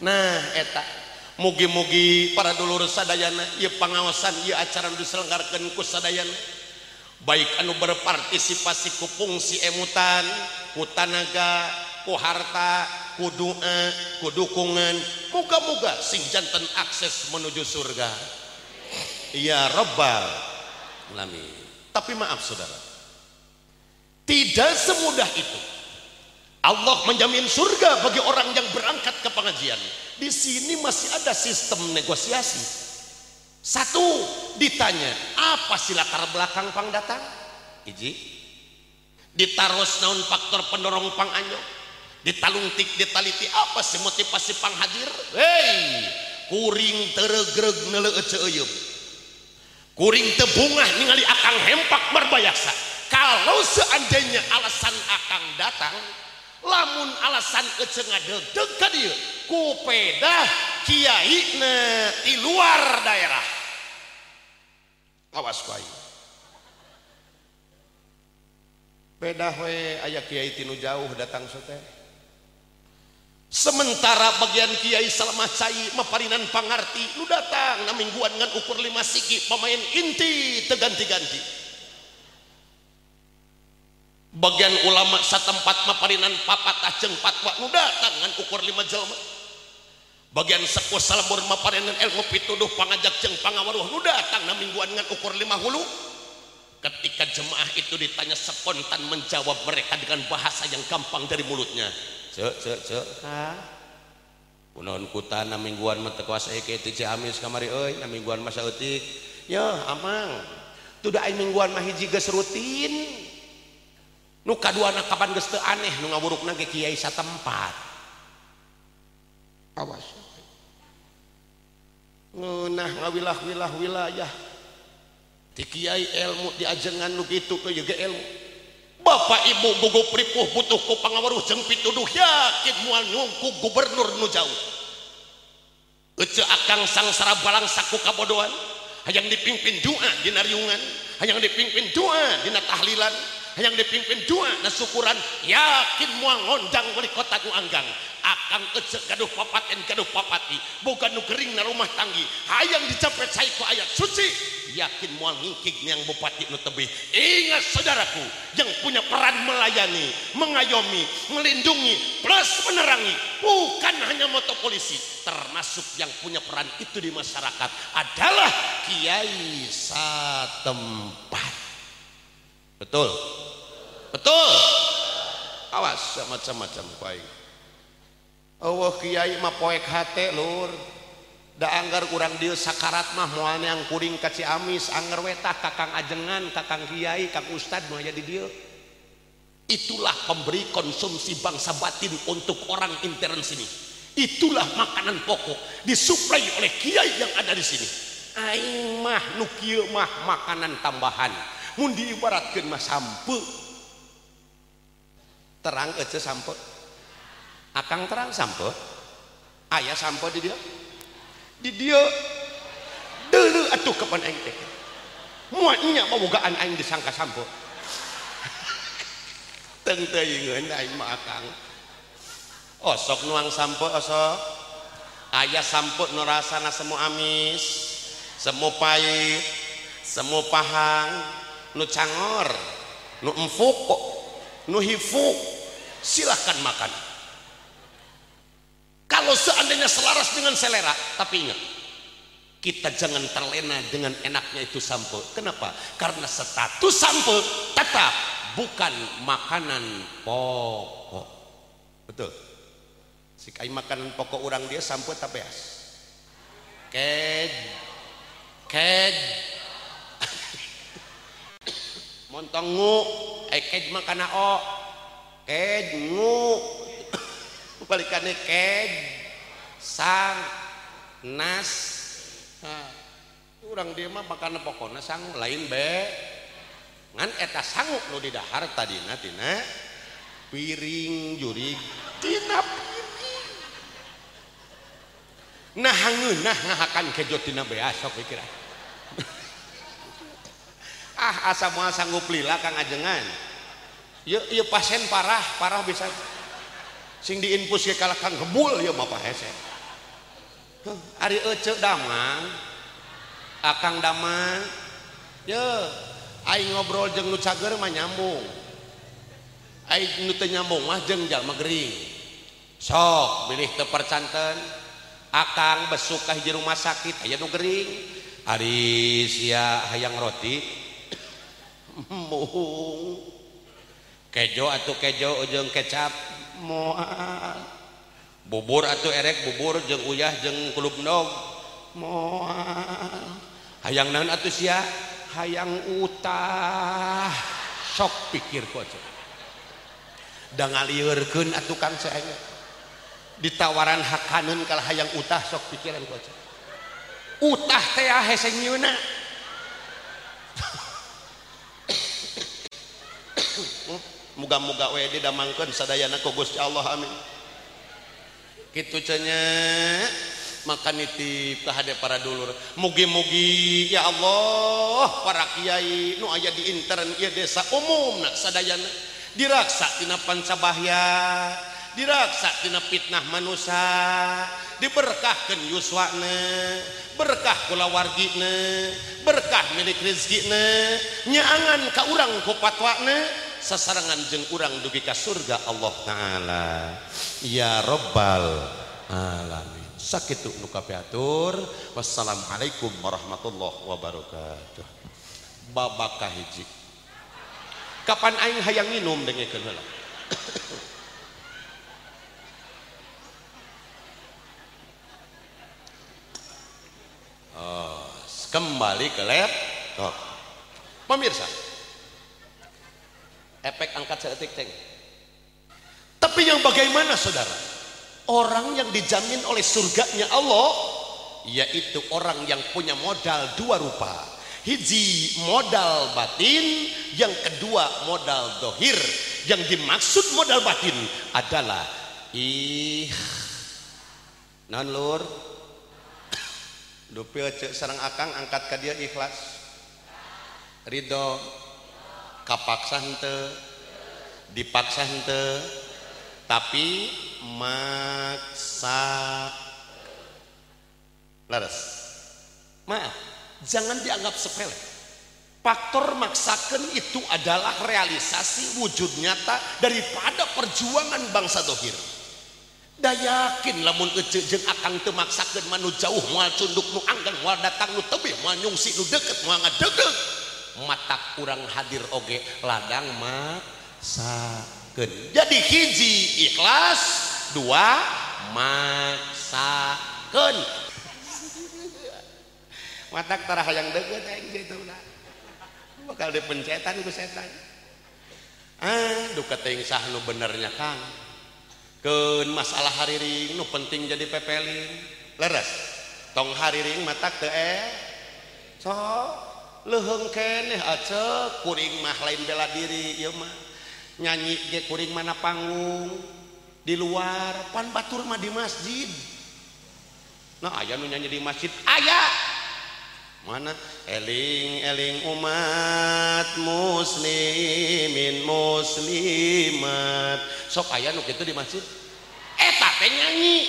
Nah etak mugi-mugi para dulur sadayana ia pengawasan ia acara diselenggarkan ku sadayana. Baik anu berpartisipasi ku fungsi emutan ku tanaga ku harta ku doa ku dukungan moga-moga sing jantan akses menuju surga. Ya rabbal alamin. Tapi maaf saudara. Tidak semudah itu Allah menjamin surga bagi orang yang berangkat ke pengajian. Di sini masih ada sistem negosiasi. Satu, ditanya, apa sih latar belakang pang datang? Iji. Ditaros naun faktor pendorong pang anyo. Ditalung tik ditaliti apa sih motivasi pang hadir? Hei, kuring teregreg nele ece Kuring tebungah ningali akang hempak berbayasa. Kalau seandainya alasan akang datang, lamun alasan kecengadeg ke dia kiai ne di luar daerah. Awas bayi pedah we ayah kiai tinu jauh datang sote sementara bagian kiai selama cai meparinan pangarti lu datang na mingguan ngan ukur lima siki pemain inti teganti-ganti. Bagian ulama satempat maparinan papat ajeng patwa nu datang ngan ukur lima jelma bagian sepuh salambur maparinan ilmu pituduh pangajak jeng pangawaruh nu datang na mingguan ngan ukur lima hulu. Ketika jemaah itu ditanya spontan menjawab mereka dengan bahasa yang gampang dari mulutnya. Cek cek cek Kunaon kutana mingguan mata kuasa eke itu ciamis kamari euy na mingguan masa eutik ya amang tuh da mingguan mah hiji geus rutin nu kadua anak kapan teu aneh nu ngawurukna ge kiai satempat awas. Ngeunah ngawilah wilah wilayah ti kiai ilmu diajengan nu kitu teh ge ilmu. Bapak ibu gugup ripuh butuh ku pangawaruh jeung pituduh yakin moal nyungku gubernur nu jauh. Ece akang sangsara balang saku kabodohan hayang dipimpin doa dina riungan hayang dipimpin doa dina tahlilan yang dipimpin dua nasukuran yakin muang ngondang wali kota ku anggang akan ecek gaduh papaten gaduh papati bukan nu kering na rumah tanggi. Hayang dicapet saya ku ayat suci. Yakin muang ngingkig yang bupati nu tebih. Ingat saudaraku yang punya peran melayani mengayomi melindungi plus menerangi bukan hanya moto polisi. Termasuk yang punya peran itu di masyarakat adalah kiai satempat betul. Betul. Awas macam-macam baik Allah kiai mah poek hate lur. Anggar kurang dia sakarat mah mual yang kuring kaci amis anger wetah kakang ajengan kakang kiai kang ustad mau jadi dia itulah pemberi konsumsi bangsa batin untuk orang intern sini. Itulah makanan pokok disuplai oleh kiai yang ada di sini. Aing mah nukil mah makanan tambahan mun diibaratkeun mah sampe. Terang ece sampe. Akang terang sampe. Ayah sampe di dia di dia dulu atuh kapan aing teh. Muatnya mau bogaan aing disangka sampe. Teng teuingeun aing mah akang. Osok nuang sampe osok. Ayah sampe nu rasana semu amis semu pahit semu pahang. Nu cangor nu empuk nu hifuk silahkan makan. Kalau seandainya selaras dengan selera tapi ingat kita jangan terlena dengan enaknya itu sampo. Kenapa? Karena status sampo tetap bukan makanan pokok. Betul? Si kai makanan pokok orang dia sampo tapi as ked ked montongu ekej eh, mah kana o. Kej ngu balikannya kej sang. Nas. Nah, orang dia mah makan pokoknya sang lain be. Ngan eta sanggup lo di dahar tadina tina piring juri tina piring. Nah hangeunah ngahakan kejo tina beas ah, sok pikiran ah. ah asa moal sanggup lila kang ajengan. Ya ya pasien parah parah bisa. Sing diinfus ke kalah kang gebul ya bapak hese hari ari ece damang. Akang damang. Ya aing ngobrol jeng nu cager mah nyambung. Aing nu nyambung mah jeng jalma gering. Sok milih teu percanten. Akang besukah di rumah sakit aya nu gering. Ari sia hayang roti. muhung. Kejo atau kejo ujung kecap. Moal bubur atau erek bubur jeng uyah jeng kulub nog. Moal hayang naon atau sia? Hayang utah. Sok pikir koce da ngaliurkeun atuh kang saengna ditawaran hakaneun kalah hayang utah sok pikiran koce utah teh hese nyeuna muga-muga we didamangkeun sadayana ku Gusti Allah amin. Kitu cenah maka nitip ka hade para dulur. Mugi-mugi ya Allah para kiai nu aya di intern ieu desa umumna sadayana. Diraksa tina pancabahya diraksa tina fitnah manusia diberkahkan yuswana berkah kula wargina berkah milik rezekina nyaangan ka urang ku patwana. Sasarangan jeng urang dugi ka surga Allah taala. Ya rabbal alamin. Sakitu nu kapiatur wassalamualaikum warahmatullahi wabarakatuh. Babak kahiji kapan aing hayang minum dengekeun heula? Oh, kembali ke laptop. Pemirsa, efek angkat sedetik ceng. Tapi yang bagaimana saudara? Orang yang dijamin oleh surganya Allah, yaitu orang yang punya modal dua rupa. Hiji modal batin, yang kedua modal dohir. Yang dimaksud modal batin adalah ih non lur dupil cek sarang akang angkat ke dia ikhlas ridho kapaksa hente dipaksa hente tapi maksa. Laras maaf jangan dianggap sepele. Faktor maksakan itu adalah realisasi wujud nyata daripada perjuangan bangsa dohir. Yakin lamun teu maksakeun manu jauh moal cunduk nu anggang moal datang nu tebih moal nyungsi nu deket moal ngadegeg matak kurang hadir oge ladang maksakeun. Jadi hiji ikhlas dua maksakeun. Matak tara yang deket aing gitu bakal dipencetan ku setan. Ah duka teuing sah nu benernya Kang. Keun masalah hariring nu penting jadi pepelin. Leres. Tong hariring mata teu eh. Sok lehengkeneh ace ah, kuring mah lain bela diri ya mah. Nyanyi ge kuring mana panggung di luar. Pan batur mah di masjid. Nah ayah nu nyanyi di masjid ayah mana? Eling eling umat muslimin muslimat. Sok ayah nu kitu di masjid? Eta teh nyanyi.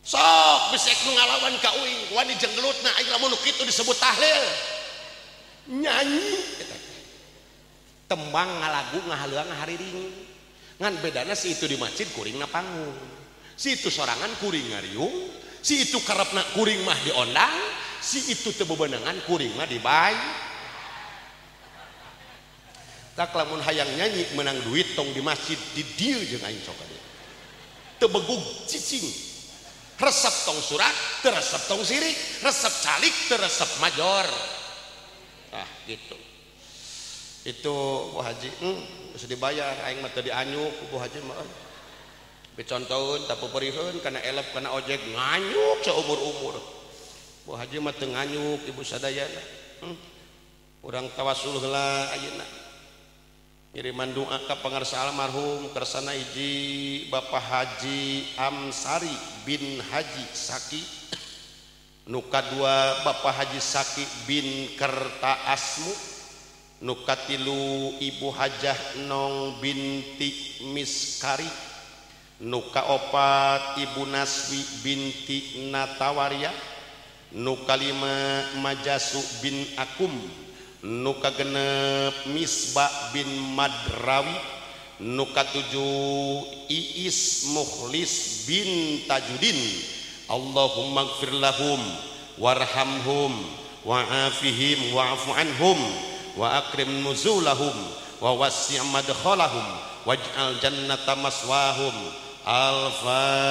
Sok. ngalawan kauinglut itu disebut tahlil. Nyanyi. Tembang ngalagu ngahalang hari ring ngan bedana si itu di masjid kuring napangun si itu sorangan kuring ngariung. Si itu karepna kuring mah diondang si itu tebebenangan kuring mah dibay tak lamun hayang nyanyi menang duit tong di masjid di dia jeung aing sok tebegug cicing. resep tong surat teresep tong sirik. Resep calik teresep major. Ah gitu. Itu Bu Haji hmm, bisa dibayar. Aing mah teu dianyuk Bu Haji mah. Picontoeun tapi perihun karena elep karena ojek. Nganyuk seumur-umur. Bu Haji mah teu nganyuk ibu sadayana. Hmm. urang tawasul heula ayeuna. kiriman doa ke pengarsa almarhum kersana hiji Bapak Haji Amsari bin Haji Saki. Nuka dua Bapak Haji Saki bin Kerta Asmu nuka tilu Ibu Hajah Nong binti Miskari. Nuka opat Ibu Naswi binti Natawaria. Nuka lima Majasu bin Akum. Nuka genep Misbah bin Madrawi nuka tujuh Iis Mukhlis bin Tajudin Allahumma gfir lahum warhamhum wa'afihim wa'afu anhum wa nuzulahum wa wasi' madkhalahum waj'al jannata maswahum. Al-fatihah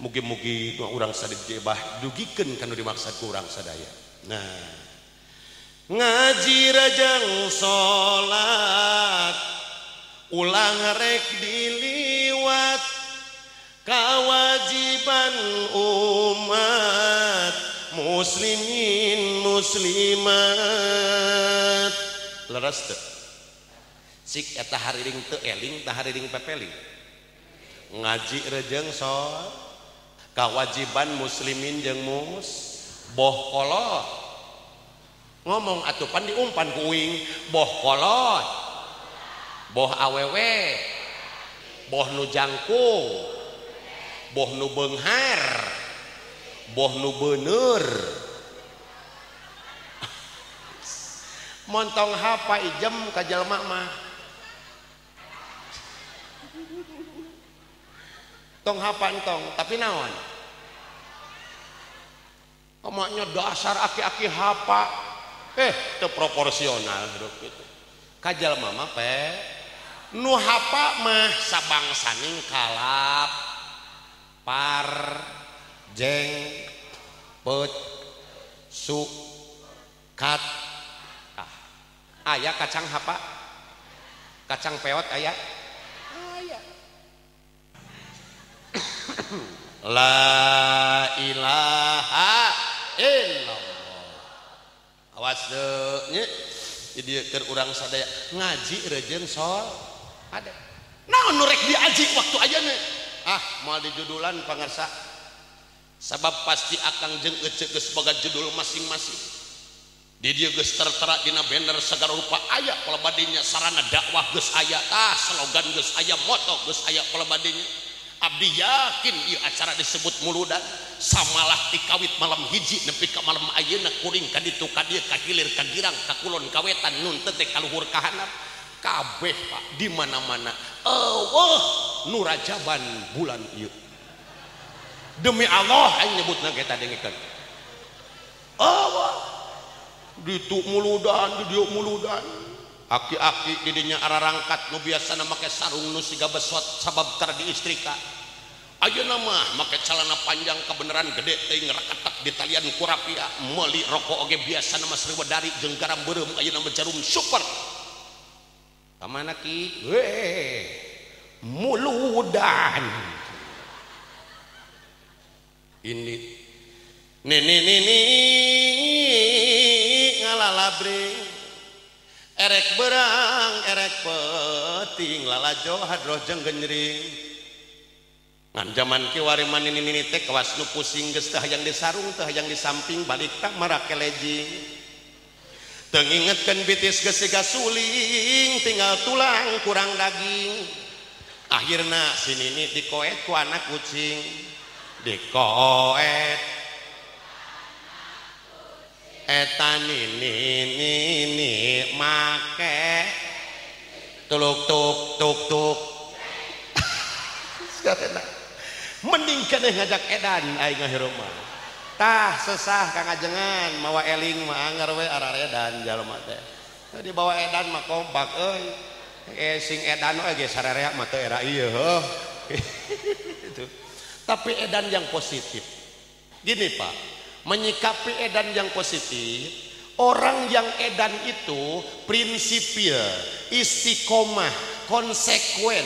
mugi-mugi orang sadbah dugiken kan dimaksud kurang sadaya. Nah. Ngaji Rajang salat ulang rek diliwat kewajiban umat muslimin muslimat. Leres teu? sik eta hariring teu eling tah hariring pepeling. Ngaji rejeng salat. kewajiban muslimin jeng mus boh kolot. Ngomong atupan diumpan kuing boh kolot. Boh awewe boh nu jangkung. Boh nu benghar boh nu bener. Montong hapa ijem kajal mah. tong hapan tong tapi naon? Omaknya dasar aki-aki hapa. Eh itu proporsional gitu kajal mama pe. Nu hapa mah sabang saning kalap par jeng pet su kat. Ah ayah kacang hapa? Kacang peot ayah La ilaha illallah. awas orang sadaya. Ngaji rejen sol. Ada. Naon nurek diaji waktu aja nih. Ah mal di judulan pangarsa. Sabab pasti akan jeng ecek sebagai judul masing-masing. Di dia geus tertera dina banner segala rupa ayat pelebadinya sarana dakwah geus aya tah slogan geus aya moto geus aya pelebadinya Abdi yakin ieu acara disebut muludan samalah dikawit malam hiji nepi ka malam ayeuna kuring ka ditu ka dieu ka hilir ka girang ka kulon kawetan nun teu teh kaluhur kahanap kabeh Pak di mana-mana. Eueuh nu rajaban bulan ieu. Demi Allah aing nyebutna ge tadengikeun eueuh ditu muludan di dieu muludan. aki-aki didinya ararangkat nu biasa make sarung nu siga besot sabab tar di istrika mah make calana panjang kebenaran gede teuing reketek di talian kurapia. Meuli rokok oge biasa mah sriwedari jeung garam beureum ayeuna mah jarum super ka mana ki? We muludan. Ini. Nini nini ngalalabring erek berang erek peting lalajo hadroh jeung genjering ngan zaman ki wariman ini teh kawas nu pusing geus teh hayang di sarung teh hayang di samping balik tak marak kelejing. Teu ngingetkeun bitis geus siga suling tinggal tulang kurang daging. Akhirna si nini dikoet ku anak kucing. Dikoet etan ini make. Tuluk tuk tuk tuk. Mending kene ngajak edan aing ngahirup mah. Tah sesah kang ajengan. Mawa eling mah anger we arar edan jalma teh. Tadi bawa edan mah kompak euy. Eh sing edan we ge sarerea mah teu era ieu heuh tapi edan yang positif. Gini pak. menyikapi edan yang positif orang yang edan itu prinsipil istiqomah konsekuen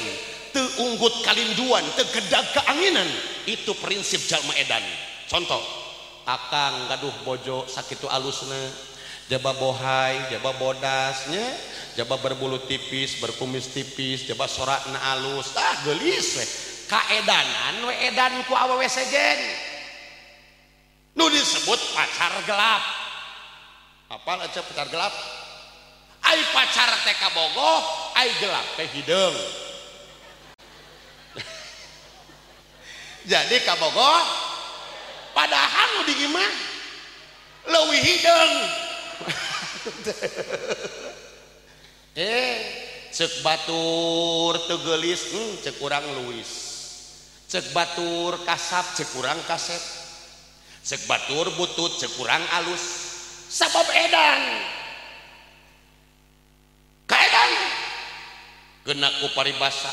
teunggut kalinduan tegedag keanginan itu prinsip jalma edan. Contoh akang gaduh bojo sakitu alusna jaba bohai jaba bodasnya jaba berbulu tipis berkumis tipis jaba sorakna alus. Ah gelis we. Kaedanan we edan ku awewe sejen nu disebut pacar gelap. Apa aja pacar gelap? Ay pacar teh kabogoh ay gelap teh hideung jadi kabogoh padahal nu di mah leuwih hideung eh cek batur tegelis hmm, cek kurang luis. Cek batur kasap cek kurang kaset cek batur butut cek kurang alus. Sabab edan. Kaedan genaku paribasa.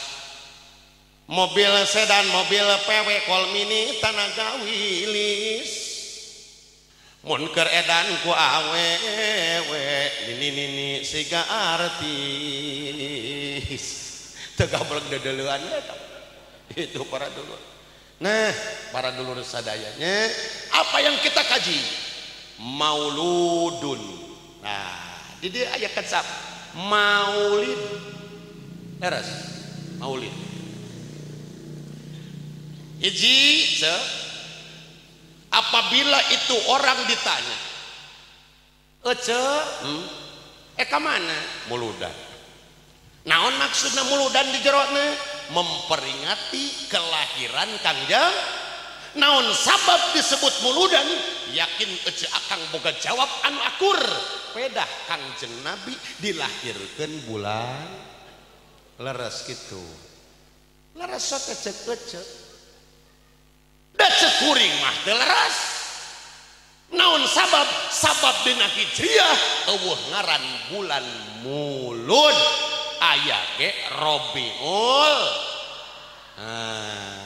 Mobil sedan mobil PW kol mini tanaga wilis. Mun keur edan ku awewe nini nini siga artis. Tegablek dedeleuan itu para dulu nah para dulur sadayanya. Apa yang kita kaji mauludun nah jadi ayat kecap maulid Eras maulid Iji, se, apabila itu orang ditanya, Ece, hmm, eh mana? Muludan. Naon maksudnya muludan di jeroknya? Memperingati kelahiran kangjeng. naon sabab disebut muludan? Yakin ece akang boga jawab anu akur. Pedah kangjeng nabi dilahirkan bulan leres gitu leres sok ecek ecek dacek kuring mah leres. Naon sabab? Sabab dina hijriah. Eueuh ngaran bulan mulud. Aya ge Robiul. Ah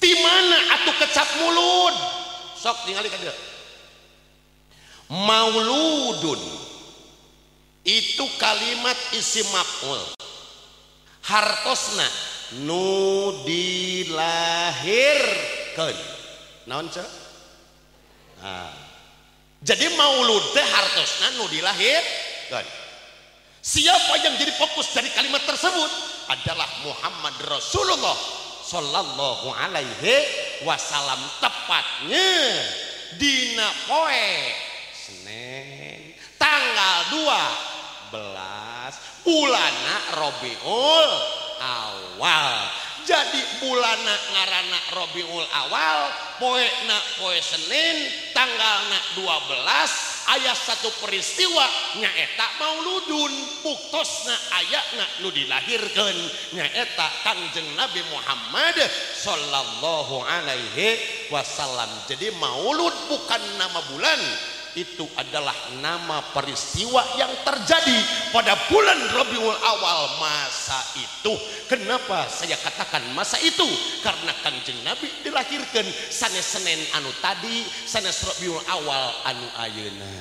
di mana atuh kecap mulud? Sok ningali ka mauludun. Itu kalimat isi maf'ul hartosna. Nu dilahirkan naon cek nah. jadi maulud teh hartosna nu dilahirkan siapa yang jadi fokus dari kalimat tersebut? Adalah Muhammad Rasulullah sallallahu Alaihi Wasallam tepatnya Dina poe Senin tanggal 2 bulan Rabiul Robiul awal. jadi bulana ngarana Robiul awal poena poe Senin tanggal 12 ayat satu peristiwa nyaeta mauludun. Puktosna ayatna nu dilahirkan nyaeta kangjeng Nabi Muhammad sallallahu Alaihi Wasallam. Jadi maulud bukan nama bulan itu adalah nama peristiwa yang terjadi pada bulan Rabiul Awal masa itu. Kenapa saya katakan masa itu? Karena Kanjeng Nabi dilahirkan sanes Senin anu tadi, sanes Rabiul Awal anu ayeuna.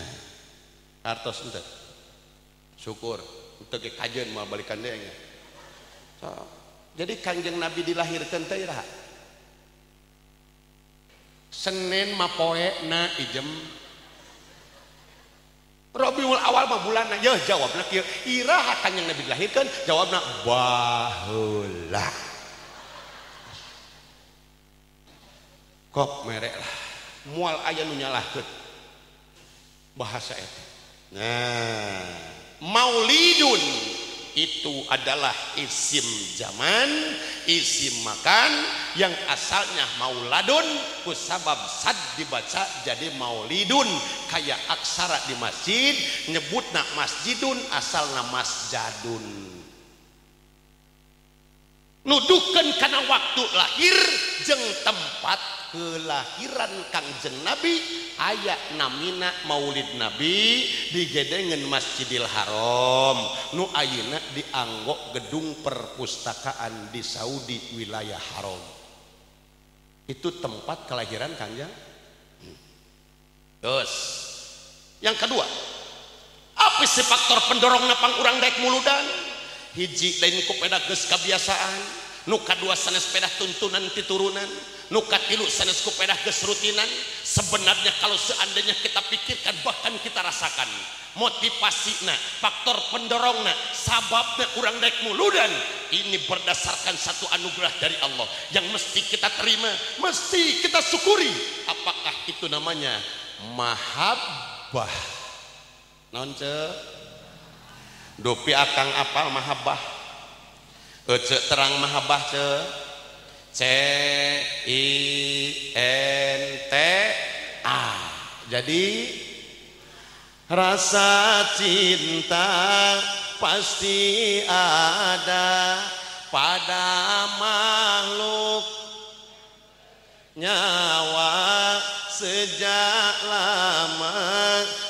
Artos ente. Syukur untuk kajian mau balikan dia. So, jadi Kanjeng Nabi dilahirkan teh Senin mapoe na ijem Rabiul awal mah bulan ya jawabna kieu. Iraha kanjing Nabi dilahirkan jawabna baheula kok merek lah. Mual aya nu nyalahkeun. Bahasa eta. Nah. Maulidun. itu adalah isim zaman isim makan yang asalnya mauladun kusabab sad dibaca jadi maulidun. Kayak aksara di masjid nyebut nak masjidun asalna masjadun. Nuduhkan karena waktu lahir jeng tempat kelahiran Kangjeng Nabi ayat namina Maulid Nabi digedengen Masjidil Haram. Nu ayeuna dianggok gedung perpustakaan di Saudi wilayah Haram. Itu tempat kelahiran Kangjeng hmm. Terus yang kedua apa sih faktor pendorong napang urang daek muludan? Hiji lain ku peda geus kebiasaan nu kadua sanes pedah tuntunan titurunan. Nukat tilu sanes kupedah kesrutinan sebenarnya kalau seandainya kita pikirkan bahkan kita rasakan motivasi nah faktor pendorongna sababnya kurang naik muludan. Ini berdasarkan satu anugerah dari Allah yang mesti kita terima mesti kita syukuri. Apakah itu namanya mahabbah? Nonce dopi akang apal mahabbah? Ece terang mahabbah ce C I N T A. Jadi rasa cinta pasti ada pada makhluk nyawa sejak lama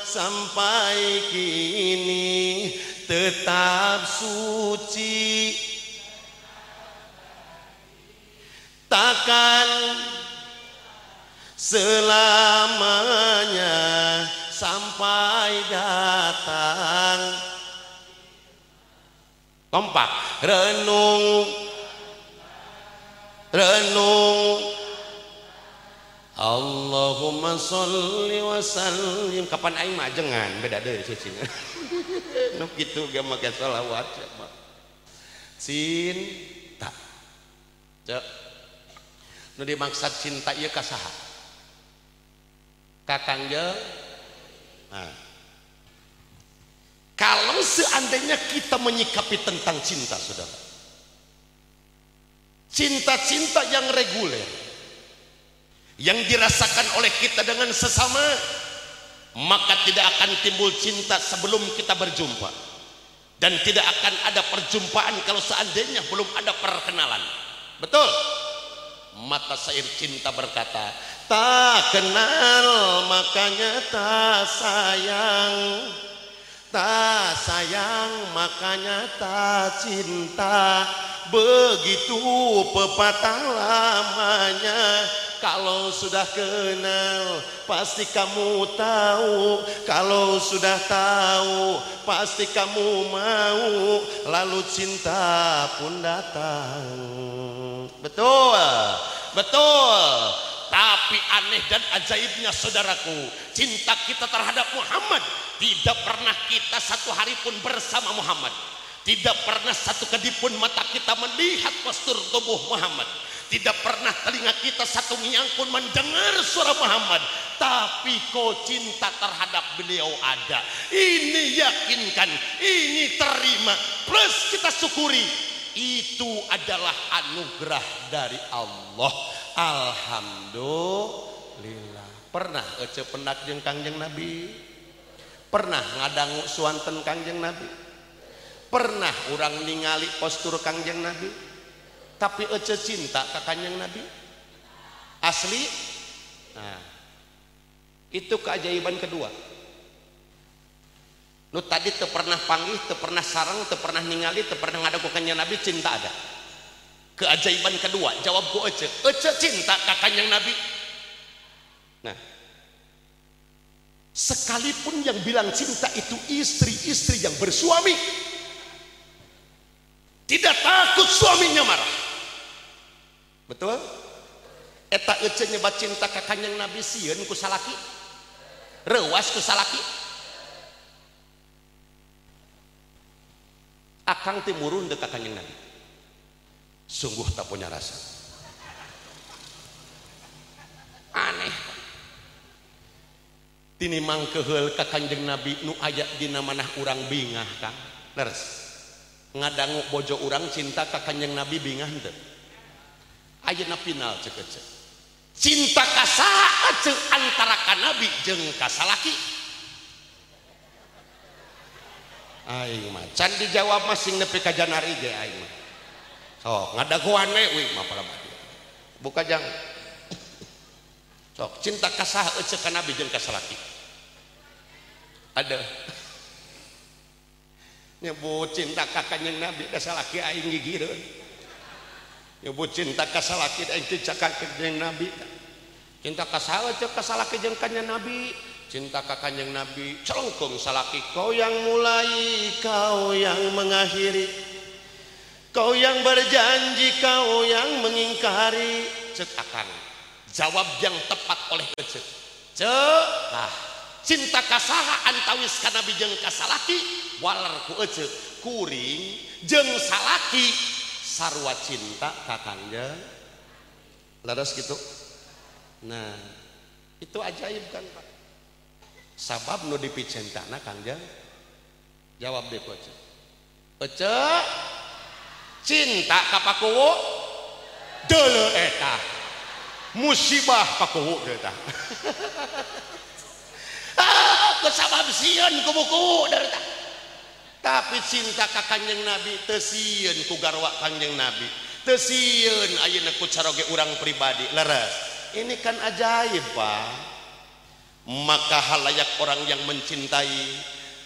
sampai kini tetap suci takkan selamanya sampai datang. Kompak. Renung. Renung. Allahumma sholli wa sallim. Kapan aing mah jengan beda deh cicing nu kitu ge make selawat cinta. Cek nu dimaksud cinta ieu ka saha? Kakangnya nah. kalau seandainya kita menyikapi tentang cinta saudara. Cinta-cinta yang reguler yang dirasakan oleh kita dengan sesama maka tidak akan timbul cinta sebelum kita berjumpa. Dan tidak akan ada perjumpaan kalau seandainya belum ada perkenalan. Betul mata sair cinta berkata tak kenal makanya tak sayang. Tak sayang makanya tak cinta. Begitu pepatah lamanya kalau sudah kenal pasti kamu tahu. Kalau sudah tahu pasti kamu mau. Lalu cinta pun datang. Betul Betul. Tapi aneh dan ajaibnya saudaraku. Cinta kita terhadap Muhammad Tidak pernah kita satu hari pun bersama Muhammad. Tidak pernah satu kedip pun mata kita melihat postur tubuh Muhammad tidak pernah telinga kita satu miang pun mendengar suara Muhammad. Tapi kau cinta terhadap beliau ada. Ini yakinkan, ini terima. Plus kita syukuri. itu adalah anugerah dari Allah Alhamdulillah pernah ece pendak jeng kangjeng Nabi pernah ngadangu suanten kangjeng Nabi pernah orang ningali postur kangjeng Nabi tapi ece cinta ke kangjeng Nabi. Asli. Nah itu keajaiban kedua. Nu tadi te pernah panggil te pernah sarang te pernah ningali te pernah ngadaku kanjeng Nabi cinta ada. Keajaiban kedua jawab ku ece ece cinta ke kanjeng Nabi. Nah sekalipun yang bilang cinta itu istri-istri yang bersuami tidak takut suaminya marah betul? Eta Ece nyebat cinta ka Kanjeng Nabi sieun ku salaki? Rewas ku salaki? Akang teu murun deuk ka Kanjeng Nabi. Sungguh tak punya rasa. Aneh. Tinimang keheul ka Kanjeng Nabi nu aya dina manah urang bingah Kang. Leres. Ngadangu bojo urang cinta ka Kanjeng Nabi bingah henteu. ayeuna final cek cek cinta kasaha cek antara ka nabi jeung kasalaki aing mah can dijawab mah sing nepi ka janari ge aing mah. Sok ngadaguan we uy mah para buka jang. Sok cinta kasaha ka nabi jeung kasalaki ada. Nyebut cinta ka kanjeng nabi kasalaki aing gigireun. Nyebut cinta kasalaki aing teu cakak kanjeng nabi. Cinta kasah ece kasalaki jeung kanjeng nabi. Cinta ke kanjeng Nabi celengkung salaki kau yang mulai kau yang mengakhiri. Kau yang berjanji kau yang mengingkari. Cek akan jawab yang tepat oleh cek. Cek. Ah cinta kasaha antawis ka Nabi kasalaki walar ku ece kuring jeung salaki sarwa cinta kakangjeng leres gitu. Nah itu ajaib kan Pak? Sabab nu dipicentana kangjeng jawab deh Ece Ece cinta kapakuwo dele eta. Musibah pakuwo eta. Ah, kesabab sieun ku buku dari tapi cinta ka kanjeng nabi teu sieun ku garwa kanjeng nabi. Teu sieun ayeuna ku caroge urang pribadi. Leres. Ini kan ajaib pak. Maka halayak orang yang mencintai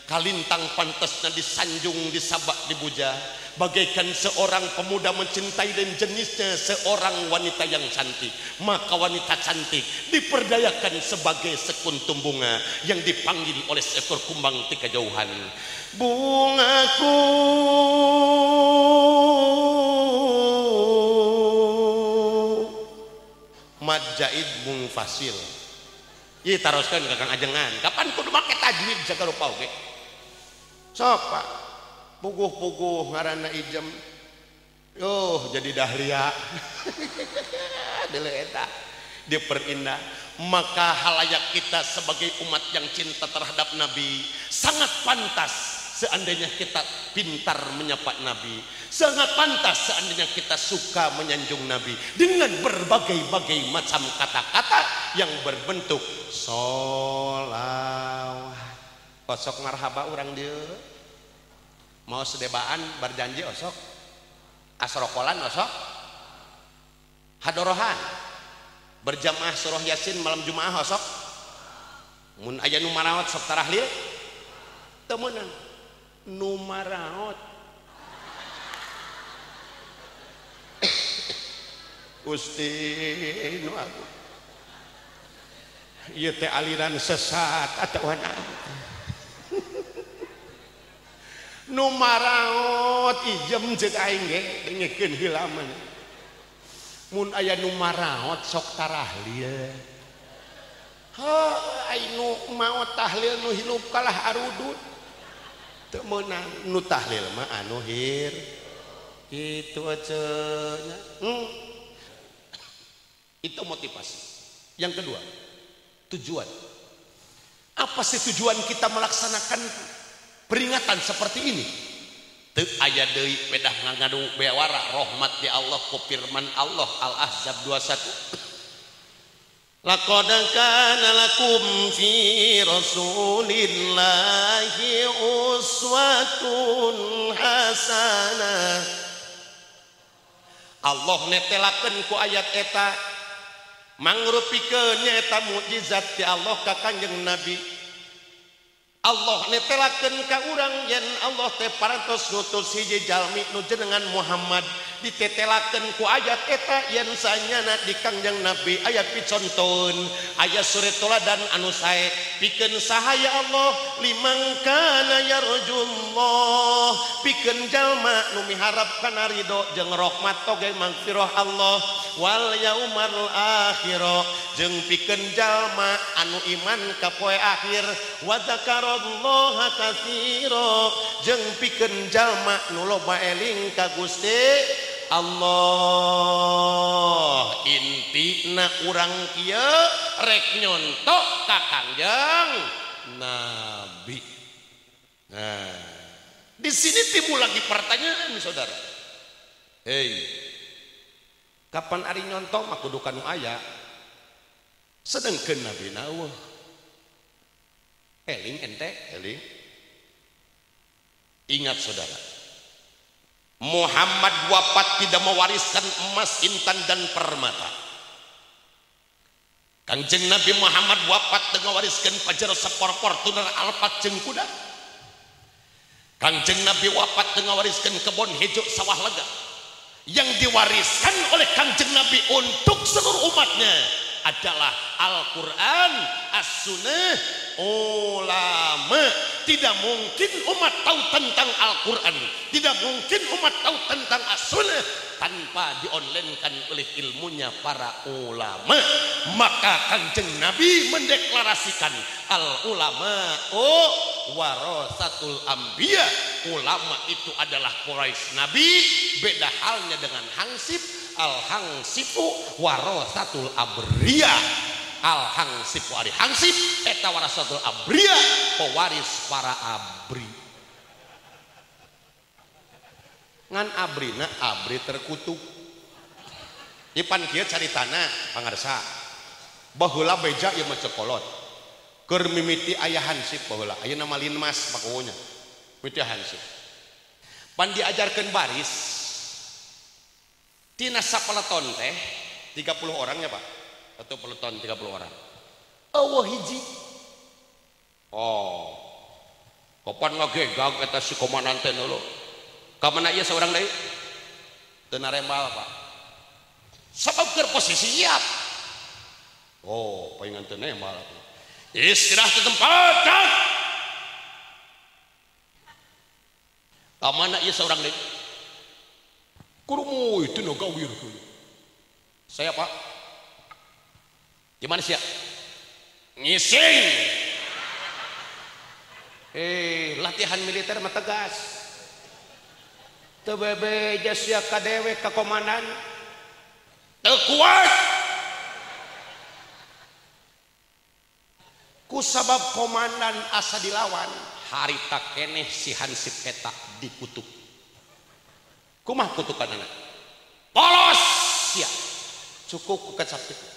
kalintang pantasnya disanjung disabak dibuja. Bagaikan seorang pemuda mencintai dan jenisnya seorang wanita yang cantik. Maka wanita cantik diperdayakan sebagai sekuntum bunga yang dipanggil oleh seekor kumbang di kejauhan bungaku majaid mungfasil Iya taroskan ke kang ajengan. Kapan kudu make tajwid jaga rupa oke? Sok pak, puguh-puguh ngarana ijem. Yo jadi dahlia. Dele eta diperindah. Maka halayak kita sebagai umat yang cinta terhadap Nabi sangat pantas seandainya kita pintar menyapa Nabi sangat pantas seandainya kita suka menyanjung Nabi dengan berbagai-bagai macam kata-kata yang berbentuk solawat osok marhaba orang dia mau sedebaan berjanji osok. Asrokolan osok. Hadorohan. Berjamaah surah yasin malam jumaah osok. Mun aya nu marawat sok tarahlil temenan nu maraot Gusti nu aku ieu teh aliran sesat atawa nu maraot ijem jeung aing ge dengekeun hilaman mun aya nu maraot sok tarahlil. Ha aing nu maot tahlil nu hilup kalah arudut. Menang. Nu tahlil mah anu hir. Itu aja hmm. itu motivasi. Yang kedua tujuan. Apa sih tujuan kita melaksanakan peringatan seperti ini? Aya Dewi pedah ngadu bewara rahmat ya Allah kufirman Allah al-ahzab 21 لقد كان لكم في رسول الله أسوة حسنة. Allah netelakan ku ayat eta. Mangrupikeun nyaeta mukjizat ti Allah ka Kanjeng Nabi. Allah netelakan ka urang yen Allah teh parantos ngutus hiji jalmi nu jenengan Muhammad. ditetelakan ku ayat eta yen sanyana di Kangjeng Nabi ayat piconton ayat surat toladan anu sae pikeun sahaya Allah limang kana yarjullah pikeun jalma nu miharap kana ridho jeung rahmat toge mangfirah Allah wal yaumal akhir. Jeung pikeun jalma anu iman ka poe akhir wa zakarallaha katsira jeung pikeun jalma nu loba eling ka Gusti Allah intina kurang rek nyontok ka kangjeng nabi. Nah di sini timbul lagi pertanyaan saudara. Hei Kapan Ari nyontok mah kudu kanu aya? Sedengkeun Nabi Nawah eling ente eling. Ingat saudara. Muhammad wafat tidak mewariskan emas, intan dan permata. Kanjeng Nabi Muhammad wafat dengan wariskan pajar sepor-por tunar alpat jeng kuda. Kanjeng Nabi wafat dengan wariskan kebun hijau sawah lega. Yang diwariskan oleh kanjeng Nabi untuk seluruh umatnya adalah Al-Quran, As-Sunnah, ulama. Tidak mungkin umat tahu tentang Al-Quran. Tidak mungkin umat tahu tentang As-Sunnah tanpa dionlinkan oleh ilmunya para ulama. Maka kanjeng Nabi mendeklarasikan al-ulama oh warasatul ambia. Ulama itu adalah Quraisy Nabi. Beda halnya dengan Hansip al hangsifu warasatul abria al hangsifu ari hangsip eta warasatul abria pewaris para abri. Ngan abrina abri terkutuk. Ipan kieu cari tanah pangarsa. Baheula beja ieu mah cekolot. Keur mimiti aya hansip baheula aya nama linmas pakunya mimiti hansip pan diajarkeun baris Tina sapeleton teh 30 orang ya Pak atau peleton 30 orang? Allah hiji. Oh. Kapan lagi gag kata si komandan teh dulu kamana aja seorang dari tenarembal pak. Sebab ke posisi siap oh pengen tenarembal istirahat di tempat dan kamana aja seorang dari kurumu itu nogawir saya pak. Gimana sih ya? Ngising. Eh, latihan militer mah tegas. Tebebe jasya kadewe ke komandan. Tekuat. Ku sabab komandan asa dilawan. Hari tak keneh si hansip eta dikutuk kumah kutukan anak polos ya cukup kukat sakit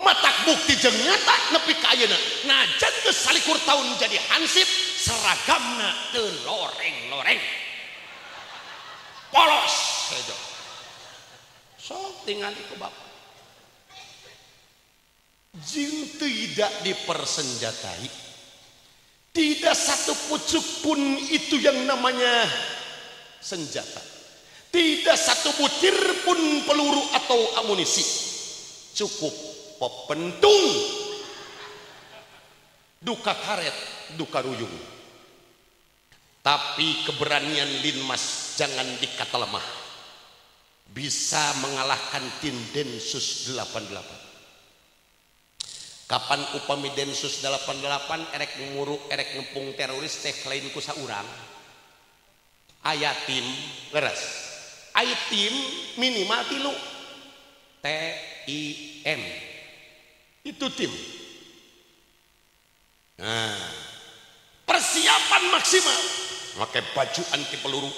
matak bukti jeng nyata nepi ka ayeuna najan geus salikur tahun jadi hansip seragamna teu loreng-loreng. Polos sedo sok tingali ku bapak. Jing tidak dipersenjatai. Tidak satu pucuk pun itu yang namanya senjata. Tidak satu butir pun peluru atau amunisi. Cukup pepentung. Duka karet, duka ruyung. Tapi keberanian Linmas jangan dikata lemah. Bisa mengalahkan tim Densus 88. Kapan upami Densus 88 erek nguruk erek ngepung teroris teh lain kusa urang. Ayatim leres tim minimal tilu TIM itu tim. Nah, persiapan maksimal. Pakai baju anti peluru.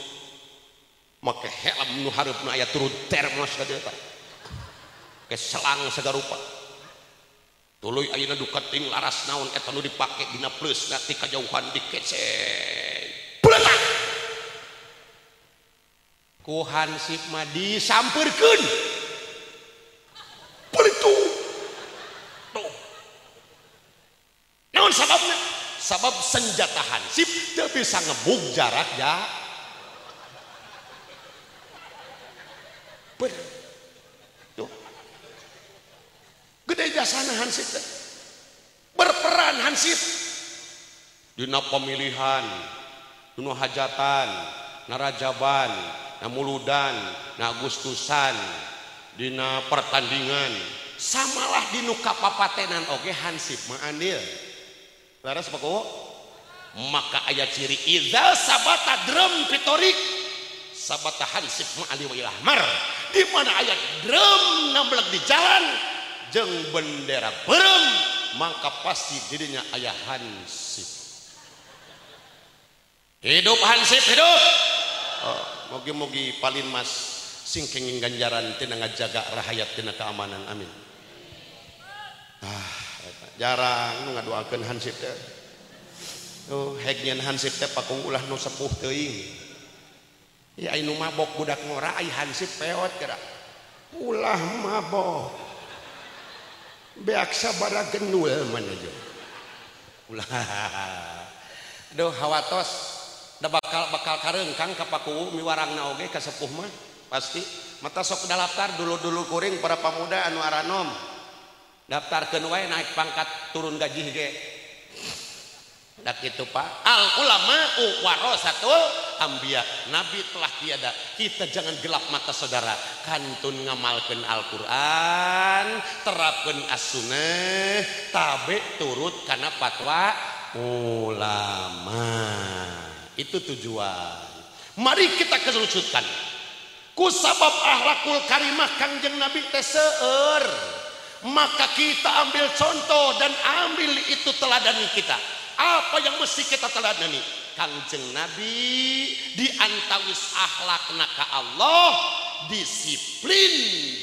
Pakai helm nu hareupeun aya turun termos ka ke selang sagarupa tuluy ayeuna dukating laras naon eta nu dipake dina pleusna ti kajauhan dikeceng. pletak ku hansip mah disampeurkeun. sababna, sabab senjata hansip teu bisa ngebug jarak ya Ber. tuh gede jasana hansip teh. Berperan hansip dina pemilihan dina hajatan narajaban namuludan nagustusan dina pertandingan. Samalah dinu kapapatenan papatenan oge hansip mah andil. Laras paku maka ayat ciri idza sabata drum pitorik sabata hansip ma ali wa ilahmar di mana ayat drum nambelag di jalan jeng bendera berem maka pasti dirinya ayah hansip hidup hansip hidup! Oh, mogi-mogi palin mas sing kenging ganjaran tina ngajaga rahayat tina keamanan amin jarang nu ngadoakeun hansip teh. Tuh hek nyen hansip teh pakung ulah nu sepuh teuing. Ya anu mabok budak ngora ai hansip peot geura ulah mabok. Beak sabara genul mana jo ulah. Aduh hawatos. Da bakal bakal kareungkang kang kapaku miwarangna oge ka sepuh mah pasti. Mata sok dalaptar dulu-dulu kuring para pemuda anu aranom. daftarkan wae naik pangkat turun gaji ge. Dak itu pak. Al ulama warasatul ambia. Nabi telah tiada. Kita jangan gelap mata saudara. Kantun ngamalkan Al-Quran terapkan as-sunnah tabe turut karena fatwa ulama. Itu tujuan. Mari kita kerucutkan. Ku sabab ahlakul karimah kangjeng nabi teh seueur maka kita ambil contoh dan ambil itu teladan kita. Apa yang mesti kita teladani? Kangjeng Nabi diantawis akhlakna ka Allah disiplin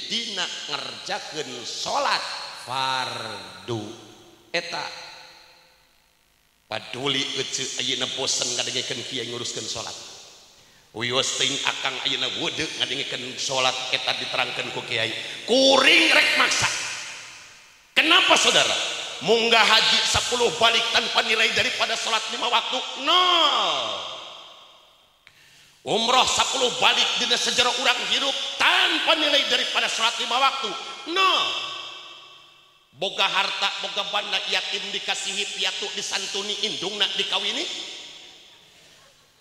dina ngerjakan salat fardu. Eta. Paduli ece ayeuna bosan ngadengekeun kiai nguruskeun salat Wios ting akang ayeuna wudeuk ngadengekeun salat eta diterangkeun ku kiai. Kuring rek maksa. Kenapa saudara? Munggah haji 10 balik tanpa nilai daripada salat lima waktu? No umroh 10 balik dina sejarah orang hidup tanpa nilai daripada salat lima waktu? No boga harta boga banda yatim dikasihi piatu disantuni indungna dikawini?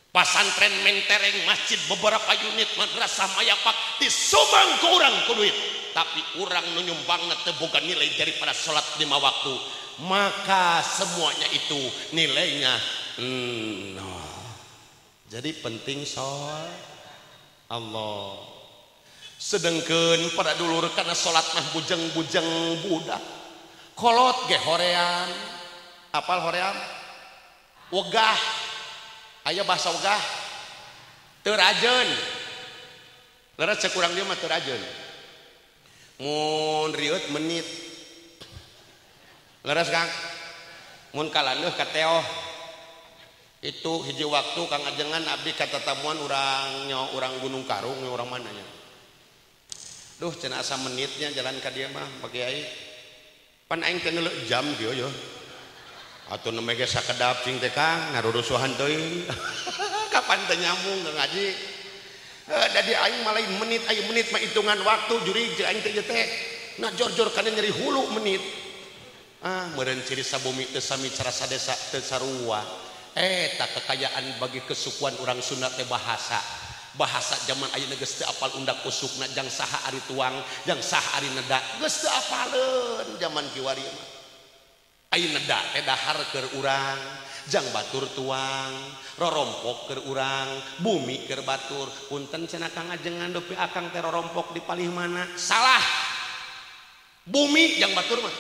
Pasantren mentereng masjid beberapa unit madrasah mayapak disumbang ke orang ke tapi orang menyumbang teboga nilai daripada salat lima waktu maka semuanya itu nilainya nol. Jadi penting soal Allah. Sedangkan pada dulu karena salat mah bujeng-bujeng budak. Kolot ge horean apal horean wegah. Aya bahasa wegah. Terajen lara kurang dia mah terajen mun riut menit. Leres kang. Mun kalanduh kateo itu hiji waktu kang ajengan abdi kata tamuan urang nyo urang gunung karung urang mana mananya. Duh cenah asa menitnya jalan ka dia mah bagi ai pan aing teh jam dia yo. Atau nemege sakedap cing teh kang ngarurusuhan teuing. Kapan teh nyambung ngaji Eh, dari aing malah menit aing menit mah hitungan waktu juri aing teh teh. Nah jor-jor kana nyeri hulu menit. Ah meureun ciri sabumi teu sami carasa desa teu sarua. Eh, Eta kekayaan bagi kesukuan orang Sunda teh bahasa. Bahasa zaman ayeuna geus teu apal undak usukna jang saha ari tuang jang saha ari neda geus teu apaleun zaman kiwari mah. Ayeuna neda teh dahar keur urang. Jang Batur tuang rorompok keur urang bumi keur Batur. Punten cenakang ajengan dopi akang terrorompok di palih mana? Salah. Bumi Jang Batur mah.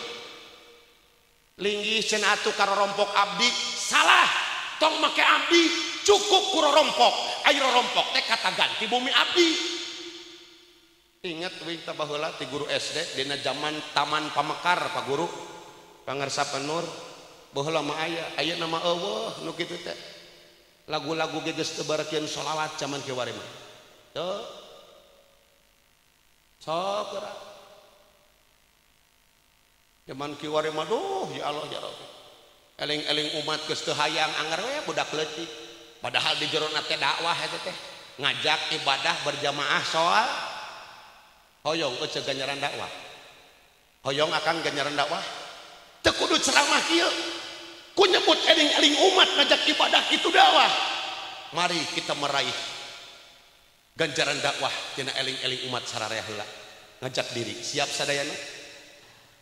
Linggih ka karorompok abdi. Salah. Tong make abdi cukup kurorompok ayo rorompok teh kata ganti bumi abdi. Ingat wing tabaheula ti guru SD dina zaman Taman Pamekar Pak Guru. Pangarsapan Nur. lama aya aya nama Allah nu kitu teh. Lagu-lagu geus teu sholawat selawat zaman kiwari mah teu sok ora. Zaman kiwari mah duh ya Allah ya Rabbi. Eling-eling umat geus teu hayang anger we eh, budak leutik. Padahal di jero na teh dakwah eta teh. Ngajak ibadah berjamaah soal. Hoyong eueuh ganjaran dakwah. Hoyong akan ganjaran dakwah. Teu kudu ceramah kieu. Ku nyebut eling-eling umat ngajak ibadah itu dakwah. Mari kita meraih ganjaran dakwah tina eling-eling umat sararea heula. Ngajak diri. Siap sadayana?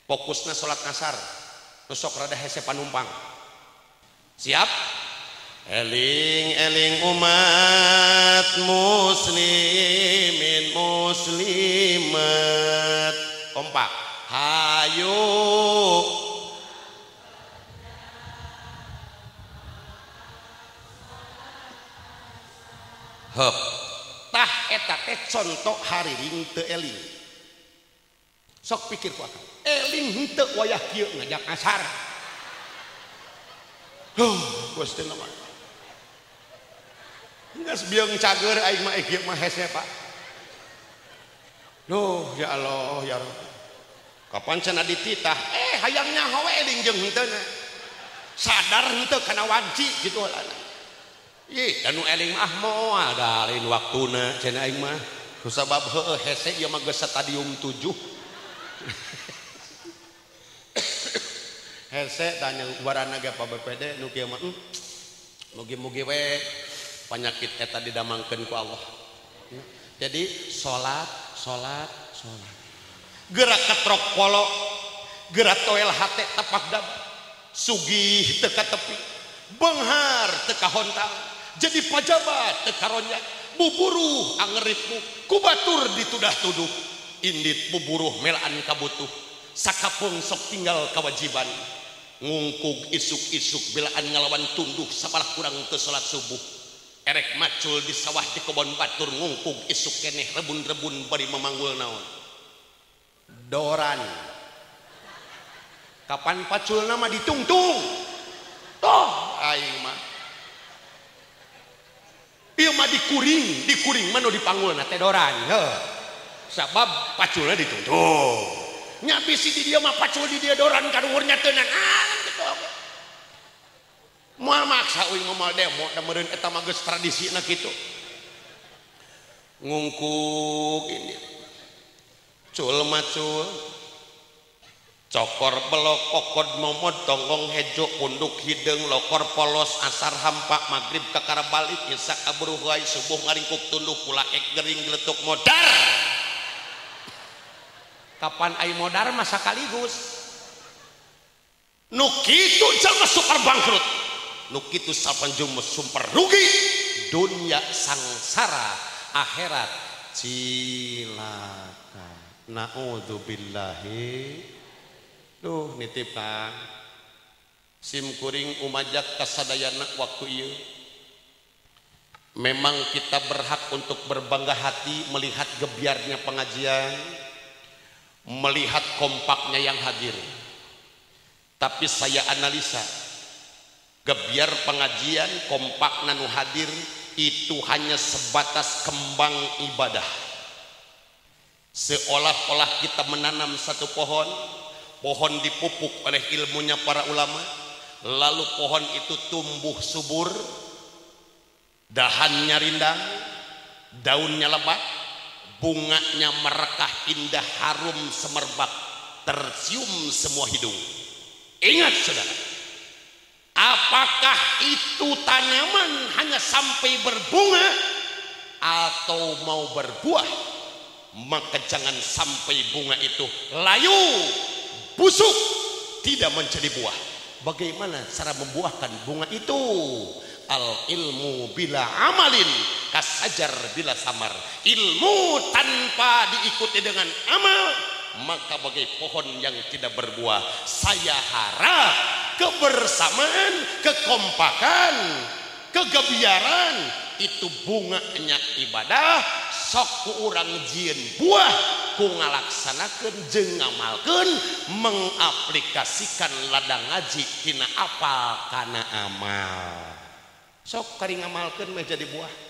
Fokusna salat ngasar nusok rada hese panumpang. Siap? Eling-eling umat muslimin muslimat. Kompak. Hayu Hep. Tah eta teh contoh hariring eling. Sok pikir eling henteu wayah kieu ngajak kasar cager eh, Pak. Duh ya Allah ya Rabb. kapan cenah dititah? Eh hayangnya hawe eling jeung henteu sadar henteu kana wanci gitu. lah Ih, anu eling ah moal da lain waktuna cenah aing mah. Kusabab heueuh hese ieu mah geus stadium 7 hese tanya warana ge PBPD nu kieu mah mm, mugi-mugi we penyakit eta didamangkeun ku Allah. Jadi salat salat salat gerak ketrok polo gerak toel hate tapak dab sugih teka tepi benghar teka hontang. jadi pajabat tekaronya. Buburu angeritmu kubatur ditudah-tuduh indit buburuh melaan kabutuh. Sakapung sok tinggal kewajiban ngungkug isuk-isuk belaan ngalawan tunduh sapalah kurang ke salat subuh. Erek macul di sawah di kebon batur ngungkug isuk keneh rebun-rebun bari memanggul naon. Doran. Kapan pacul nama ditungtung? Toh aing mah. mah dikuring dikuring menu dipanggul Heuh. sabab paculna ditutup nyabisi di dia mah pacul di dia doran karuhurnya tenan ah gitu moal maksa uing moal demo da meureun eta mah geus tradisina kitu. Ngungkuk ini. Cul macul Cokor belok kokod momod tonggong hejo punduk hideng lokor polos asar hampa maghrib kakara balik. Isa kabruhuai subuh ngaringkuk tunduk pula ek gering geletuk modar. Kapan ai modar masa kaligus nu kitu jalma sukar bangkrut. Nu kitu sapanjung sumper rugi. Dunia sangsara akhirat cilaka. Naudzubillahi duh nitip kang. Sim kuring umajak kasadayana waktu ieu. Memang kita berhak untuk berbangga hati melihat gebiarnya pengajian melihat kompaknya yang hadir. Tapi saya analisa gebiar pengajian kompak nanu hadir itu hanya sebatas kembang ibadah. Seolah-olah kita menanam satu pohon pohon dipupuk oleh ilmunya para ulama. Lalu pohon itu tumbuh subur. Dahannya rindang. Daunnya lebat. Bunganya merekah indah harum semerbak. Tercium semua hidung. Ingat saudara. Apakah itu tanaman hanya sampai berbunga atau mau berbuah? Maka jangan sampai bunga itu layu busuk tidak menjadi buah. Bagaimana cara membuahkan bunga itu? Al ilmu bila amalin kasajar bila samar. Ilmu tanpa diikuti dengan amal maka bagai pohon yang tidak berbuah saya harap kebersamaan kekompakan kegebiaran itu bunganya ibadah sokku orang jin buah. ku ngalaksanakan jeung ngamalkan mengaplikasikan ladang ngaji tina apal karena amal. Sok kari ngamalkan jadi buah.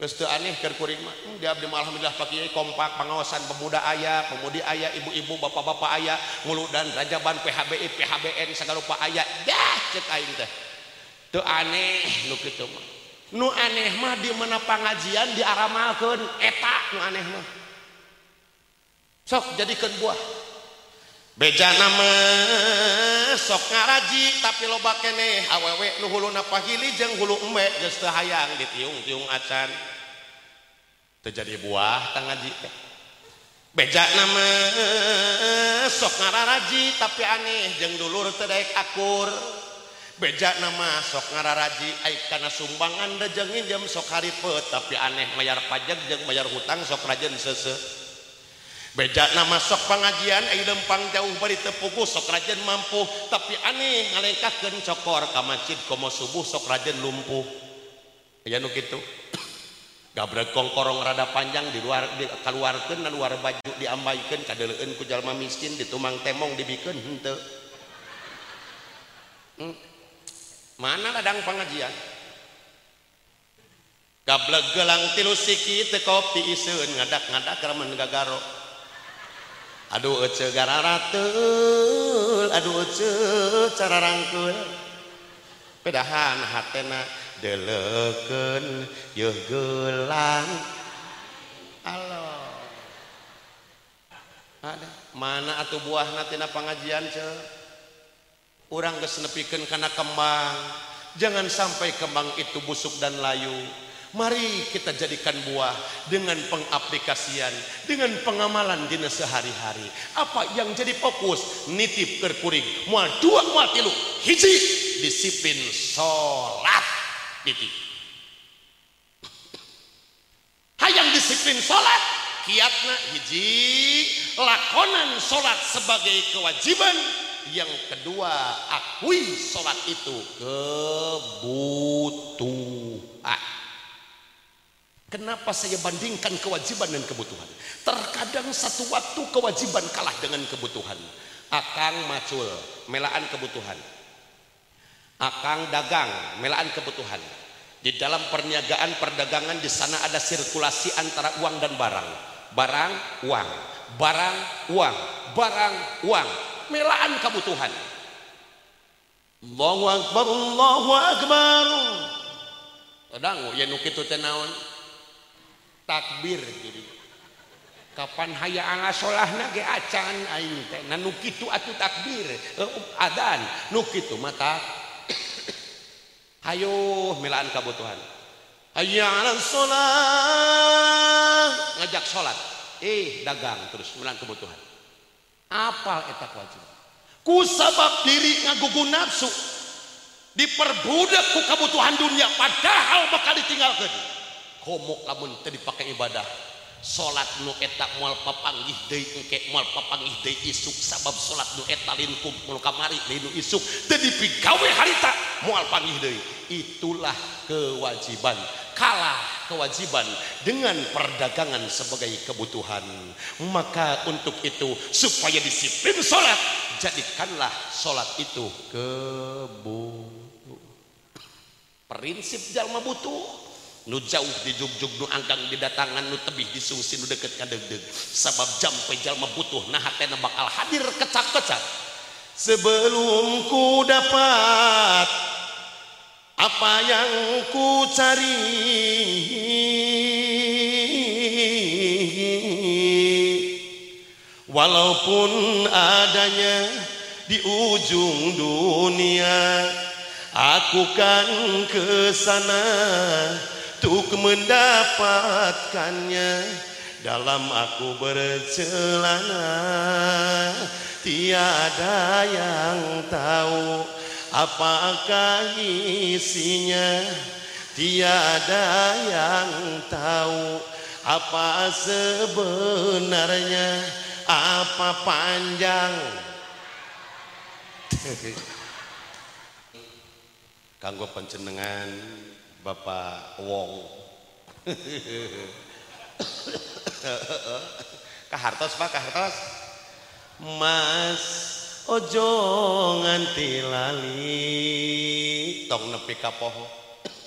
Restu aneh keur kuring mah. Hmm, di abdi alhamdulillah Pak Kiai kompak pengawasan pemuda aya pemudi aya ibu-ibu, bapak-bapak aya mulu dan rajaban PHBI, PHBN segala rupa aya. Dah cek aing teh. Teu aneh nu kitu mah. nu aneh mah di mana pengajian diaramalkeun eta nu aneh mah. Sok jadikan buah. Beja nama sok ngaraji tapi loba keneh awewe nu huluna pahili jeung hulu embe geus teu hayang ditiung-tiung acan. Teu jadi buah tangaji teh. Beja nama sok ngararaji tapi aneh jeung dulur terdaik akur. beja nama sok ngararaji aikana sumbangan dejengin jam sok haripe tapi aneh mayar pajak jeung mayar hutang sok rajen sese beja nama sok pengajian ai lempang jauh bari tepuku sok rajen mampu tapi aneh ngalengkahkeun cokor ka masjid komo subuh sok rajen lumpuh. Aya nu kitu. Gabrek kongkorong rada panjang di luar di, keluarkan dan luar baju diambaikan kadeleun ku jalma miskin ditumang temong dibikeun henteu. Hmm. mana ladang pengajian? Gablek gelang tilu siki teu kopi iseun ngadak-ngadak ramen gagaro. Aduh ece gararateul aduh ece cara rangkeul pedahan hatena deuleukeun yeuh gelang. Allah ada mana atuh buahna tina pangajian ceuk? Urang geus nepikeun kana kembang jangan sampai kembang itu busuk dan layu Mari kita jadikan buah dengan pengaplikasian, dengan pengamalan dina sehari-hari. Apa yang jadi fokus? Nitip kerkuring. Mual dua, mual tilu. Hiji, disiplin sholat titik hayang disiplin sholat kiatna hiji lakonan sholat sebagai kewajiban yang kedua akui sholat itu kebutuhan. Kenapa saya bandingkan kewajiban dan kebutuhan? Terkadang satu waktu kewajiban kalah dengan kebutuhan. Akang macul, melaan kebutuhan. Akang dagang melaan kebutuhan. Di dalam perniagaan perdagangan di sana ada sirkulasi antara uang dan barang. Barang uang. Barang uang. Barang uang melaan kebutuhan. Allahu Akbar Allahu Akbar. Dangu ya nu kitu teh naon? Takbir jadi. kapan haya angga solahna ge acan aing teh? Na nu kitu atuh takbir adan nu kitu mata hayo melaan kebutuhan hayya 'alas shalah ngajak salat. Eh dagang terus melaan kebutuhan. apal eta kewajiban ku sabab diri ngagugu nafsu diperbudak ku kebutuhan dunia padahal bakal ditinggalkan komo lamun teu dipake ibadah. Salat nu eta moal papanggih deui engke moal papanggih deui isuk. Sabab salat nu eta linkum mulu kamari linu isuk. Teu dipigawe harita moal panggih deui. Itulah kewajiban. Kalah kewajiban dengan perdagangan sebagai kebutuhan. Maka untuk itu supaya disiplin salat jadikanlah salat itu kebutuhan prinsip jalma butuh nu jauh di jugjug nu angkang didatangan nu tebih disungsi nu deket kadegdeg sabab jampe jalma butuh nah hatena bakal hadir kecak-kecak. Sebelum ku dapat apa yang ku cari? Walaupun adanya di ujung dunia aku kan ke sana untuk mendapatkannya. Dalam aku bercelana tiada yang tahu apakah isinya? Tiada yang tahu. Apa sebenarnya? Apa panjang? Kanggo pancenengan Bapak Wong. Kahartos Pak kahartos. Mas ojo nganti lali. Tong nepi kapoho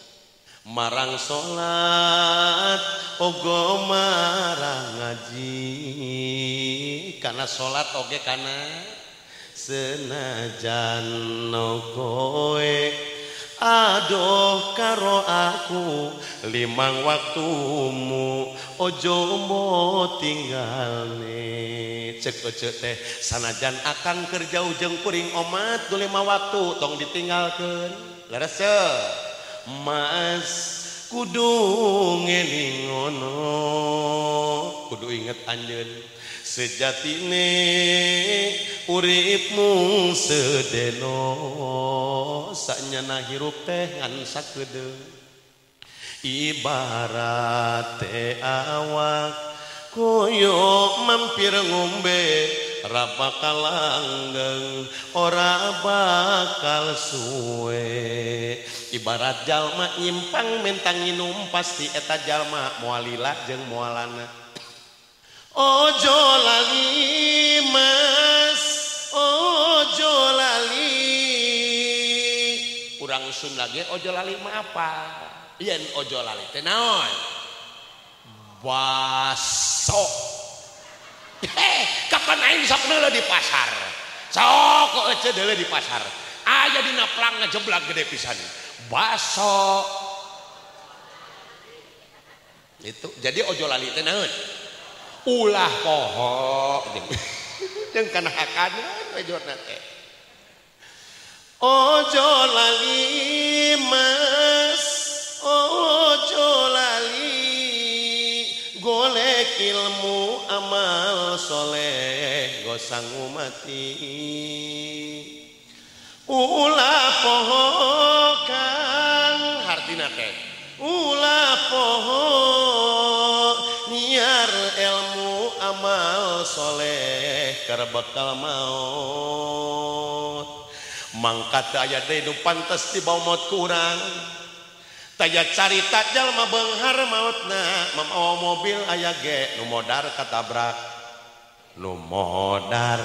marang salat ogo marang ngaji. Karena salat oge kana. Senajan no koe Aduh karo aku limang waktumu ojo mau tinggal nih cek ojo teh sanajan akan kerja ujeng kuring omat tuh lima waktu tong ditinggalkan leres mas kudu ngelingono kudu inget anjen sejatine uripmu sedeno. Sanyana hirup teh ngan sakeudeung ibarat teh awak koyo mampir ngombe. Ra bakal langgeng ora bakal suwe. Ibarat jalma nyimpang mentang minum pasti eta jalma mualila jeung mualana. Ojo lali mas Ojo lali. Kurang sun lagi ojo lali mah apa? Yen ojo lali teh naon? Baso. Heh, kapan aing sok neula di pasar? Sok ece deula di pasar? Aya dina plang ngejeblak gede pisan. Baso. Itu jadi ojo lali teh naon? Ulah poho jeung kana hakana wajorna teh ojo lali mas. Ojo lali. Golek ilmu amal soleh gosang umati ulah poho kang hartina teh ulah poho Soleh karena bakal maut. Mangkat aya deui nu pantes bawah maut kurang. Taya carita jalma beunghar mautna mamawa mobil aya ge nu modar katabrak. Nu modar.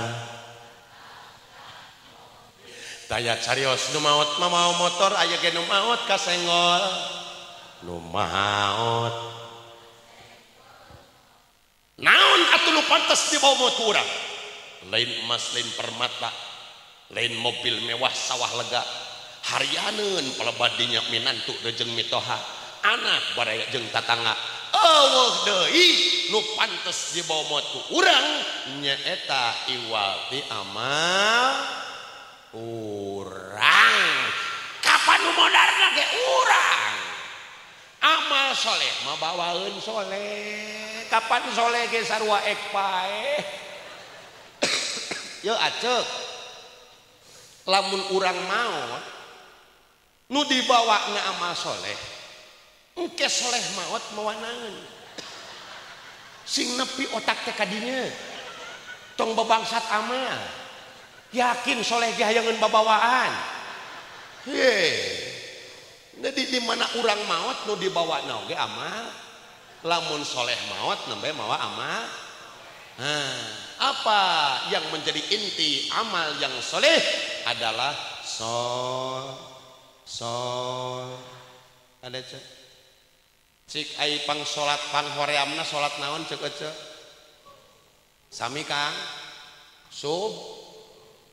Taya carios nu maut mamawa motor aya ge nu maut kasenggol nu maut. naon atuh nu pantas dibawa kurang lain emas lain permata lain mobil mewah sawah lega. Harianeun kalau badinya minantu dejeng mitoha. Anak baraya jeung tatangga eueuh deui nu pantes dibawa motu urang. Nyaeta iwal di amal urang. Kapan nu modarna ge urang? amal soleh mabawaun soleh. Kapan soleh ge sarua ek pae? Yo acek. Lamun urang mau nu dibawa na amal soleh engke soleh maut mawanangan sing nepi otak teh kadinya. Tong bebangsat amal. Yakin soleh ge hayangeun babawaan. Heh jadi di mana orang maut nu dibawa nauge amal. Lamun soleh maut nambah mawa amal. Nah, apa yang menjadi inti amal yang soleh adalah sol sol. Ada cek cik ai pang solat pang horeamna solat naon cek cek sami kang sub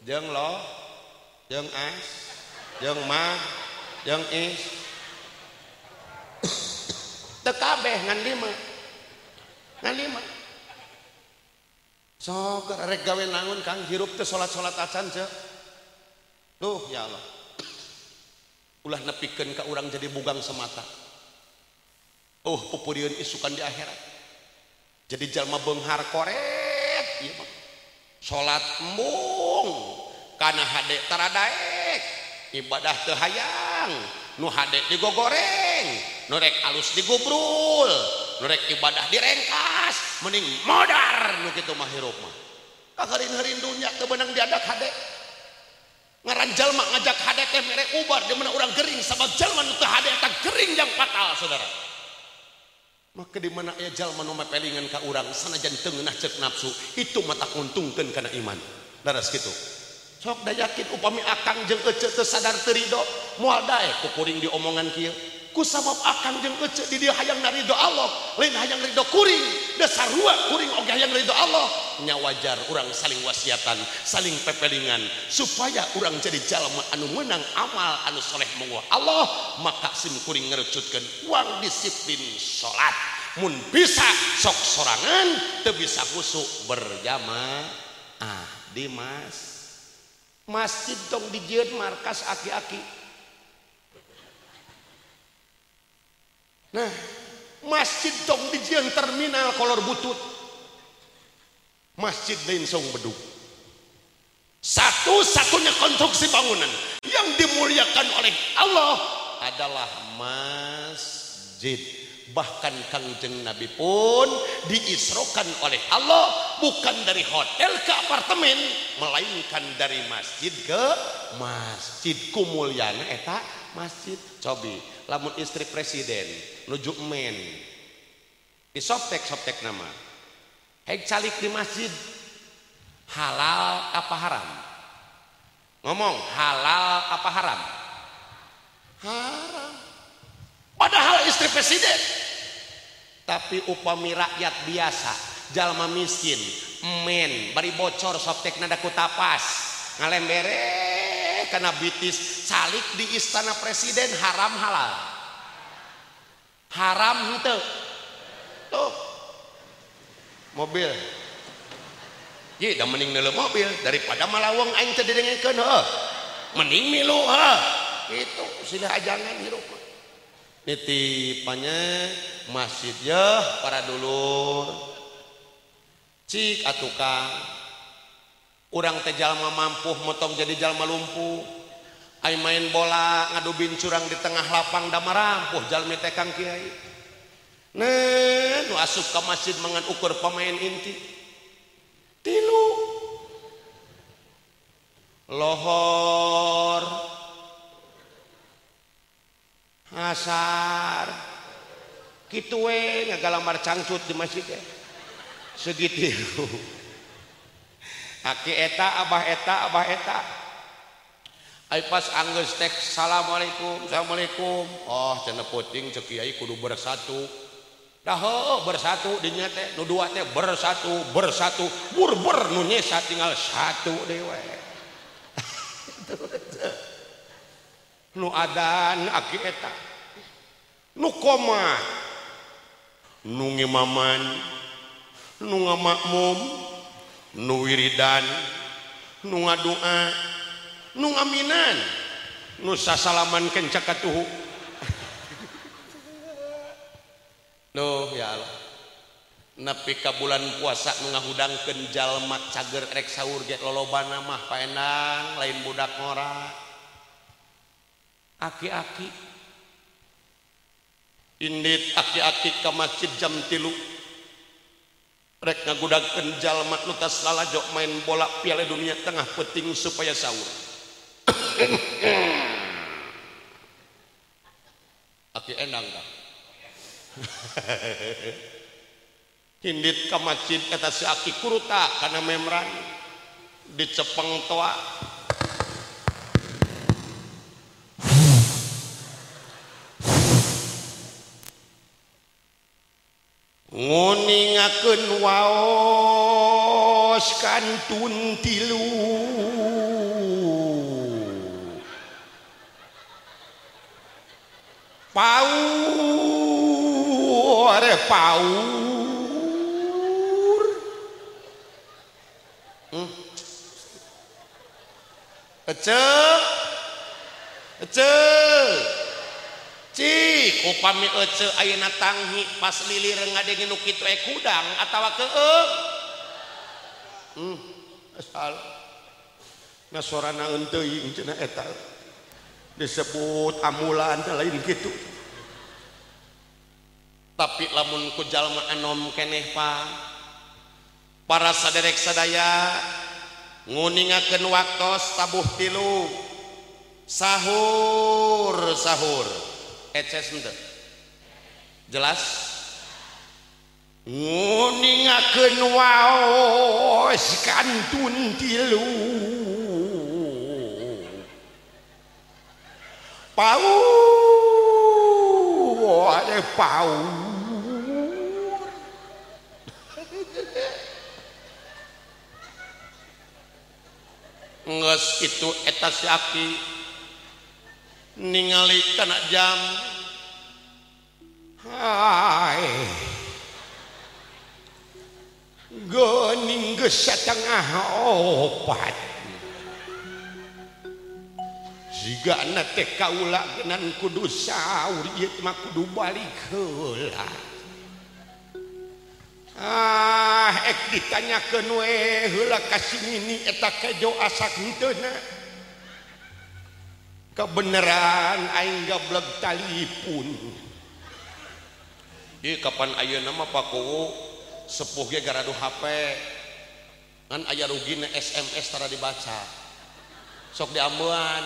jeng lo jeng as jeng mah yang is tekabeh ngan lima. Ngan lima. Sok rek gawe nangun kang. Hirup teh salat salat acan cek. Tuh ya Allah. Ulah nepikeun ka urang jadi bugang semata. Oh pupurieun isukan di akhirat. Jadi jalma benghar koret ieu mah salat mung. Kana hade taradaek. Ibadah teu hayang Nu hade digogoreng nu rek alus digubrul norek ibadah direngkas mending modar nu kitu mah hirup mah. Kagerin-herin dunya teu benang diadak hade. Ngaran jalma ngajak hade teh mere ubar di mana urang gering sabab jalma nu teu hade eta gering yang fatal saudara. Maka di mana aya jalma nu mepelingan ka urang sanajan teu ngeunah ceuk nafsu itu mata kuntungkeun kana iman. Daras kitu. Sok da yakin upami akang jeung eceu teu sadar teu rido. moal dae kukuring di omongan kieu. Ku sabab akang jeung ece di dia hayang ridho Allah lain hayang ridho kuring. Dasar rua kuring oge hayang ridho Allah. Nya wajar urang saling wasiatan saling pepelingan supaya urang jadi jalma anu menang amal anu soleh mungguh Allah maka sim kuring ngerecutkeun uang disiplin salat mun bisa sok sorangan teu bisa kusuk berjamaah di mas masjid tong dijieun markas aki-aki. Nah, masjid di jian terminal kolor butut. Masjid lain song beduk. Satu-satunya konstruksi bangunan yang dimuliakan oleh Allah adalah masjid. Bahkan kangjeng Nabi pun diisrokan oleh Allah bukan dari hotel ke apartemen, melainkan dari masjid ke masjid. Kumuliana eta masjid. Cobi, lamun istri presiden nuju men. Di soptek soptek nama. Hek calik di masjid. Halal apa haram? Ngomong halal apa haram? Haram. Padahal istri presiden. Tapi upami rakyat biasa jalma miskin men bari bocor soptek nada kutapas ngalembere karena bitis calik di istana presiden haram halal haram itu tuh mobil Iya, dah mending nele mobil daripada malawang aing teu didengekeun heuh. Mending milu heuh. Itu sila ajangan hirup nitipanya Nitipannya masjid ya para dulu. Cik atukang. Urang teh jalma mampu motong jadi jalma lumpuh. Ay main bola ngadu bincurang di tengah lapang da marampuh jalmi tekang Kiai. Nah asup ke masjid mangan ukur pemain inti. Tilu. Lohor. Asar Kitu we ngagalamar cangcut di masjid e. ya Segitu. aki eta abah eta abah eta. pas Anggus teh Assalamualaikum Assalamualaikum. Oh puting cekiai kudu bersatudah oh, bersatu dinya teh nu dua teh bersatu bersatu. Burber nunyesa tinggal satu dewe nu adan aki eta. Nu koma. Nu ngimaman. Nu ngamakmum. Nu wiridan. Nu ngadua. nu ngaminan. Nusa salaman kencak katuhu. Duh ya Allah. Nepi ka bulan puasa nu ngahudangkeun jalma cager rek sahur ge lolobana mah paenang lain budak ngora. Aki-aki. Indit aki-aki ka masjid jam tilu. Rek ngagudagkeun jalma nu tas lalajo main bola piala dunia tengah peting supaya sahur. Aki enang kah? Hindit ke masjid kata si aki kuruta karena memran. Dicepeng toa. Nguningakeun waos kantun tilu Pau are pau. Hmm. ece ece. Cik upami ece ayeuna tanghi pas lilir ngadengin nu kitu e kudang atawa keung e. Hmm. Asal Nasorana eun teuing cenah eta. disebut amulan lain gitu. Tapi lamun ku jalma anom keneh pak para saderek sadaya nguningakeun waktos tabuh tilu. Sahur sahur. Eces henteu jelas? Nguningakeun waos kantun tilu. Pau ada pau. Nges itu eta si aki ningali kana jam. Hai. Gening geus satengah opat. jika nate kaulanan kudu sahur ieu mah kudu balik heula. Ah ek ditanyakeun we heula ka ini eta kejo asak henteuna kebeneran aing gablek talipun. Ieu kapan ayeuna mah pakowo sepuh ge garadu HP kan aya rugina SMS tara dibaca. Sok diambuan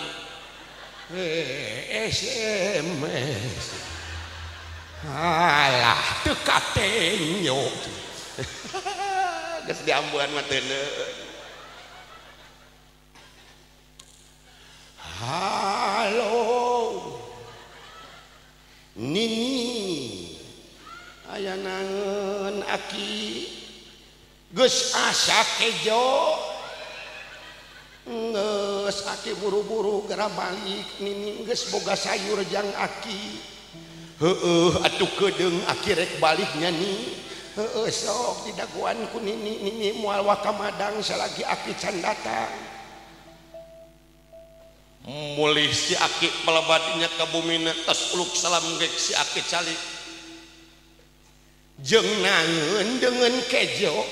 SMS Alah teu katenyo geus diambuan mah teu Halo. Nini. Aya nangeun aki? Geus asa kejo? Nge aki buru-buru gara balik geus boga sayur jang aki. Heueuh atuh kedeng akirek baliknya nih sok didaguan ku Nini Nini moal waka madang salagi aki can datang mulih si aki melebatinya ke bumi tas uluk salam gek si aki calik. Jeng nangen dengan kejo.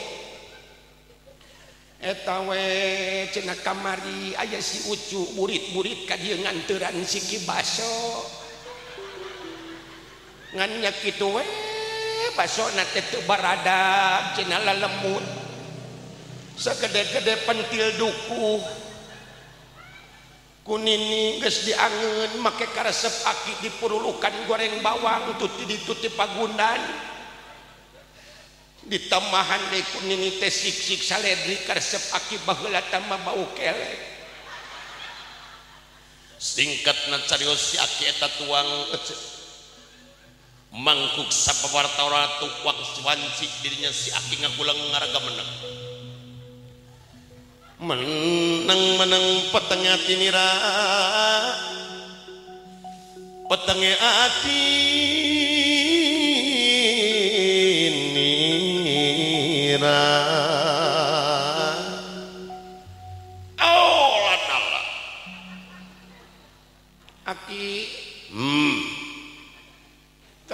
etawe cenah kamari aya si ucu murid-murid kanganturan siki baso nganya kitu we baso barada cenah lalemut. Segede-gede pentil duku kunini geus diangeun make karesep aki dipurulukan goreng bawang tuti dituti pagundan. ditambahan di kuning teh siksik saledri karsep aki baheula tambah bau kelek. Singkatna carios si aki eta tuang mangkuk sapawartara tukwak swancik dirinya si aki ngagulang ngaraga menang. Menang menang petengah tinira. Petengah ati.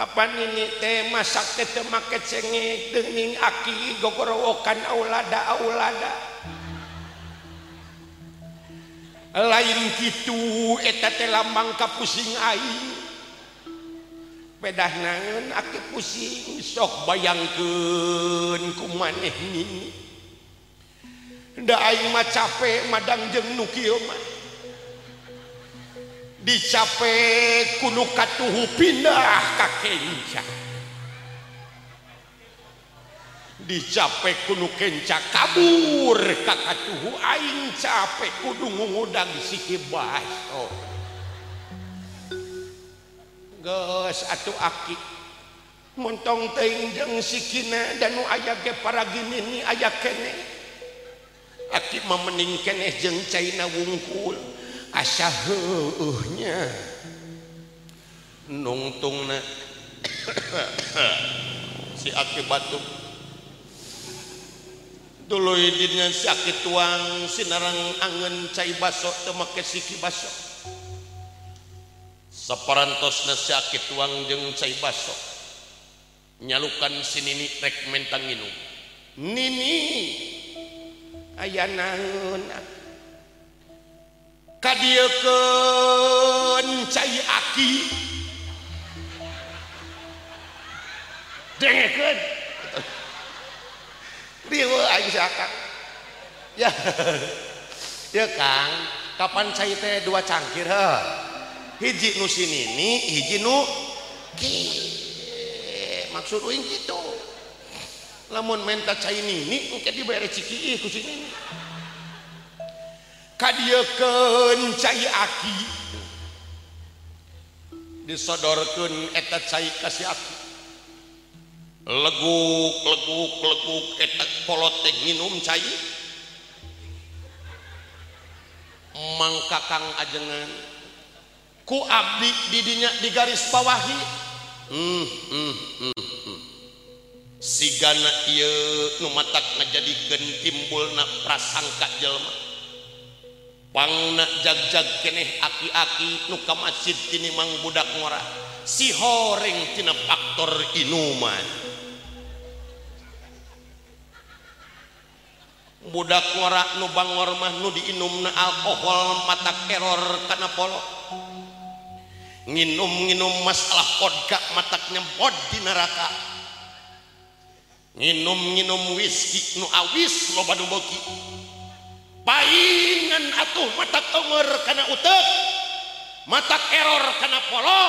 Kapan ini teh masak teh teh make cengek dening aki gogorowokan aulada aulada. Lain gitu eta teh lambang kapusing aing. Pedah naon aki pusing sok bayangkeun ku maneh nini. Da aing mah capek madang jeung nu kieu mah. dicape kudu katuhu pindah ka kenca. Dicape kudu kenca kabur ka katuhu aing. Cape kudu ngudang siki baso geus atuh aki. Montong teuing jeung sikina dan nu aya ge para gini ni aya kene. Aki mah mending keneh jeung caina wungkul. asahnya nungtung si aki batuk dulu idinnya si aki tuang sinarang angen cai baso temake siki baso. Seperantosna si aki tuang jeng cai baso. Nyalukan si nini rek mentang inum nini ayah naon aki kaki ya ya Kang kapan saya teh dua cangkir he? Hiji nu sinini hiji nu ki maksud uing gitu lamun menta cai nini engke dibere cikiih ku sinini. kadieukeun cai aki. Disodorkeun eta cai kasih aki. Leguk leguk leguk eta etak teh nginum cai. Mangkakang ajengan. Ku abdi didinya di garis bawahi. Hmm, hmm, hmm, hmm. sigana ieu nu matak ngajadikeun timbulna prasangka jelma pangna jagjag keneh aki-aki nu ka masjid kini mang budak ngora. Si horeng tina faktor inuman budak ngora nu bangor mah nu diinumna alkohol mata error karena polo. Nginum-nginum masalah kodka mataknya bod di neraka. Nginum-nginum whisky nu awis loba nu boki. baingan atuh mata tonger karena utek mata error karena polo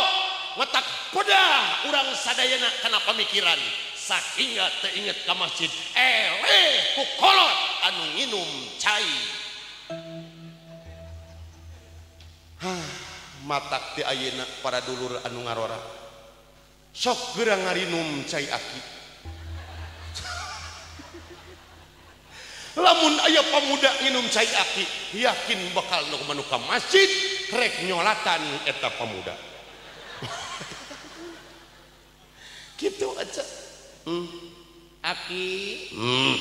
mata pedah urang sadayana karena pemikiran teu teinget ke masjid eleh ku kolot anu nginum cai. Matak ti ayeuna para dulur anu ngarora. Sok gerang ngarinum cai aki. lamun ayah pemuda minum cairki yakin bakal menuka masjid rek nyolatan eta pemuda. Gitu aja. Hmm. aki. Hmm.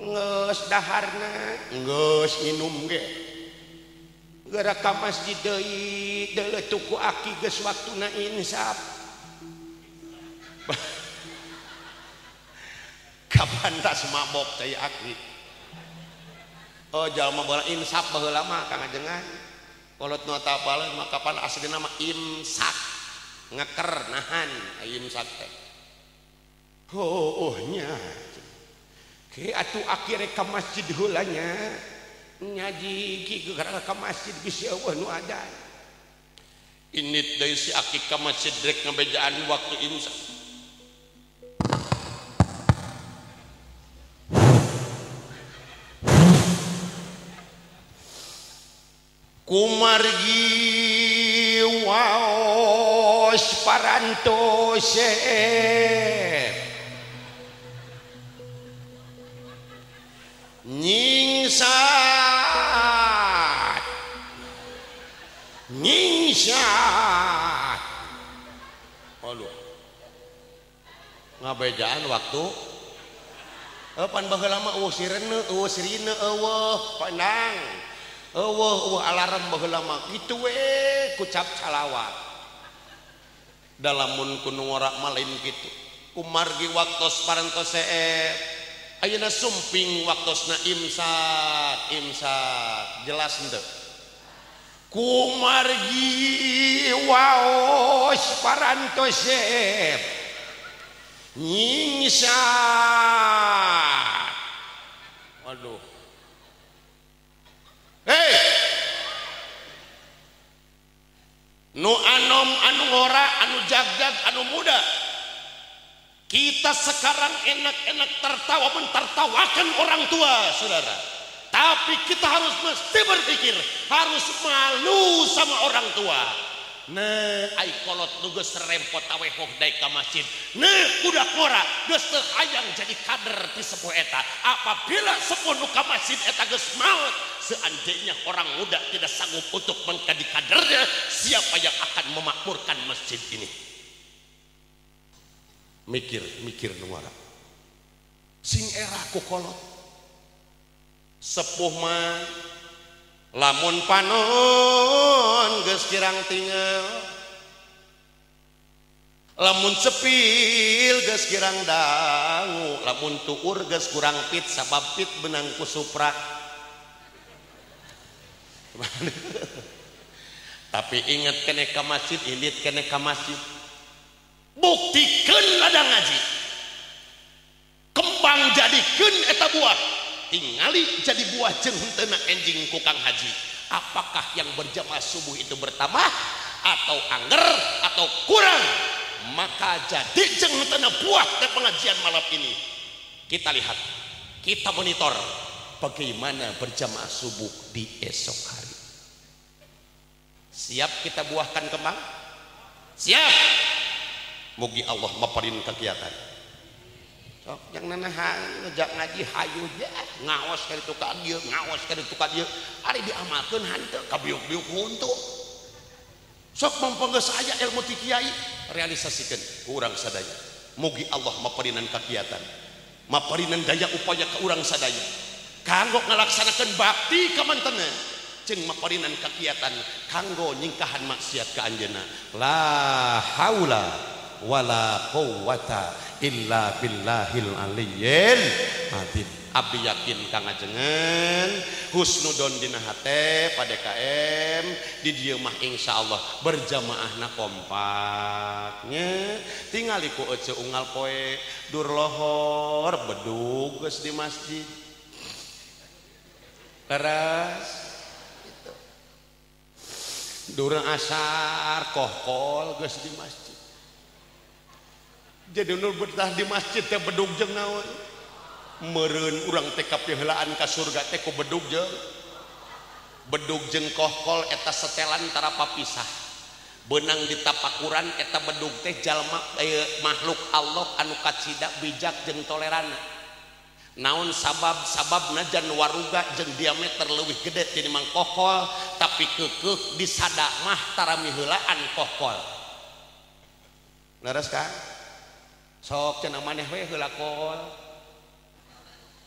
nges daharna. Nges minum ge. Gara ka masjid deui deletuk ku aki geus waktuna insaf kapantas mabok cai aki. Oh jalma bola insaf baheula mah kang ajengan. Kolot nu tapalan mah kapan aslina mah imsak. Ngeker nahan eh, imsak teh. Oh, oh nya ke atuh akhirnya ke masjid heula nya nyaji ki gara ke masjid geus eueuh nu ada. Ini dari si aki ke masjid rek ngabejaan waktu imsak. kumargi waos paranto seep nyingsat. Nyingsat. Aduh. Ngabejaan waktu. Pan baheula mah eueuh sirene eueuh sirine eueuh pandang alarmlama itu kucap salawat dalammun mah lain gitu kumargi waktu parantos Ayeuna sumping waktu na imsak imsak jelas ndek kumargi waos parantos nyingsa waduh. Hei. nu anom anu ora anu jagat anu muda. Kita sekarang enak-enak tertawa mentertawakan orang tua saudara. Tapi kita harus mesti berpikir harus malu sama orang tua. Nah ai kolot nu geus rempot awe daek ka masjid. Nah kuda kora geus teu hayang jadi kader di sepuh eta. Apabila sepuh nu ka masjid eta geus maut. seandainya orang muda tidak sanggup untuk mengkaji kadernya siapa yang akan memakmurkan masjid ini? Mikir-mikir nuara sing era kukolot. Sepuh mah lamun panon geus kirang tinggal lamun sepil geus kirang dangu lamun tuur geus kurang pit sabab pit benang ku supra tapi ingat kene ka masjid ilit kene ka masjid. Buktikan ladang ngaji. Kembali gampang jadikan eta buah. Tinggali jadi buah jeng tena enjing kukang haji. Apakah yang berjamaah subuh itu bertambah atau angger atau kurang? Maka jadi jeng tena buah dan pengajian malam ini. Kita lihat kita monitor bagaimana berjamaah subuh di esok hari siap kita buahkan kembang? Siap! Mugi Allah maparin kegiatan. Sok yang nanahan ngejak ngaji hayu ya ngawas kali tukar dia ngawas kali tukar dia. Hari diamalkan hantu kabiuk biuk untuk sok mempengges aja ilmu ti kiai realisasikan. Kurang sadaya. Mugi Allah maparinan kegiatan. Maparinan daya upaya ke orang sadaya. Kanggo ngelaksanakan bakti kementengan ceng maparinan kegiatan kanggo nyingkahan maksiat ke anjeuna. La haula wala quwata illa billahil aliyyil azim abdi yakin kang ajengan husnudon dina hate pada KM di dieu mah insyaallah berjamaahna kompaknya tingali ku ece unggal poe dur lohor bedug geus di masjid. Keras Durang asar kohkol geus di masjid. Jadi nur betah di masjid teh bedug jeung naon? Meureun urang teh kapiheulaan ka surga teh ku bedug jeung bedug jeung kohkol eta setelan tara papisah. Benang di tapakuran eta bedug teh jalma eh, makhluk Allah anu kacida bijak jeung toleranna. naon sabab-sabab najan waruga jeng diameter leuwih gede jadi mang kokol tapi kekeh disada mah tarami helaan kokol leres kan sok cenah maneh we heula kol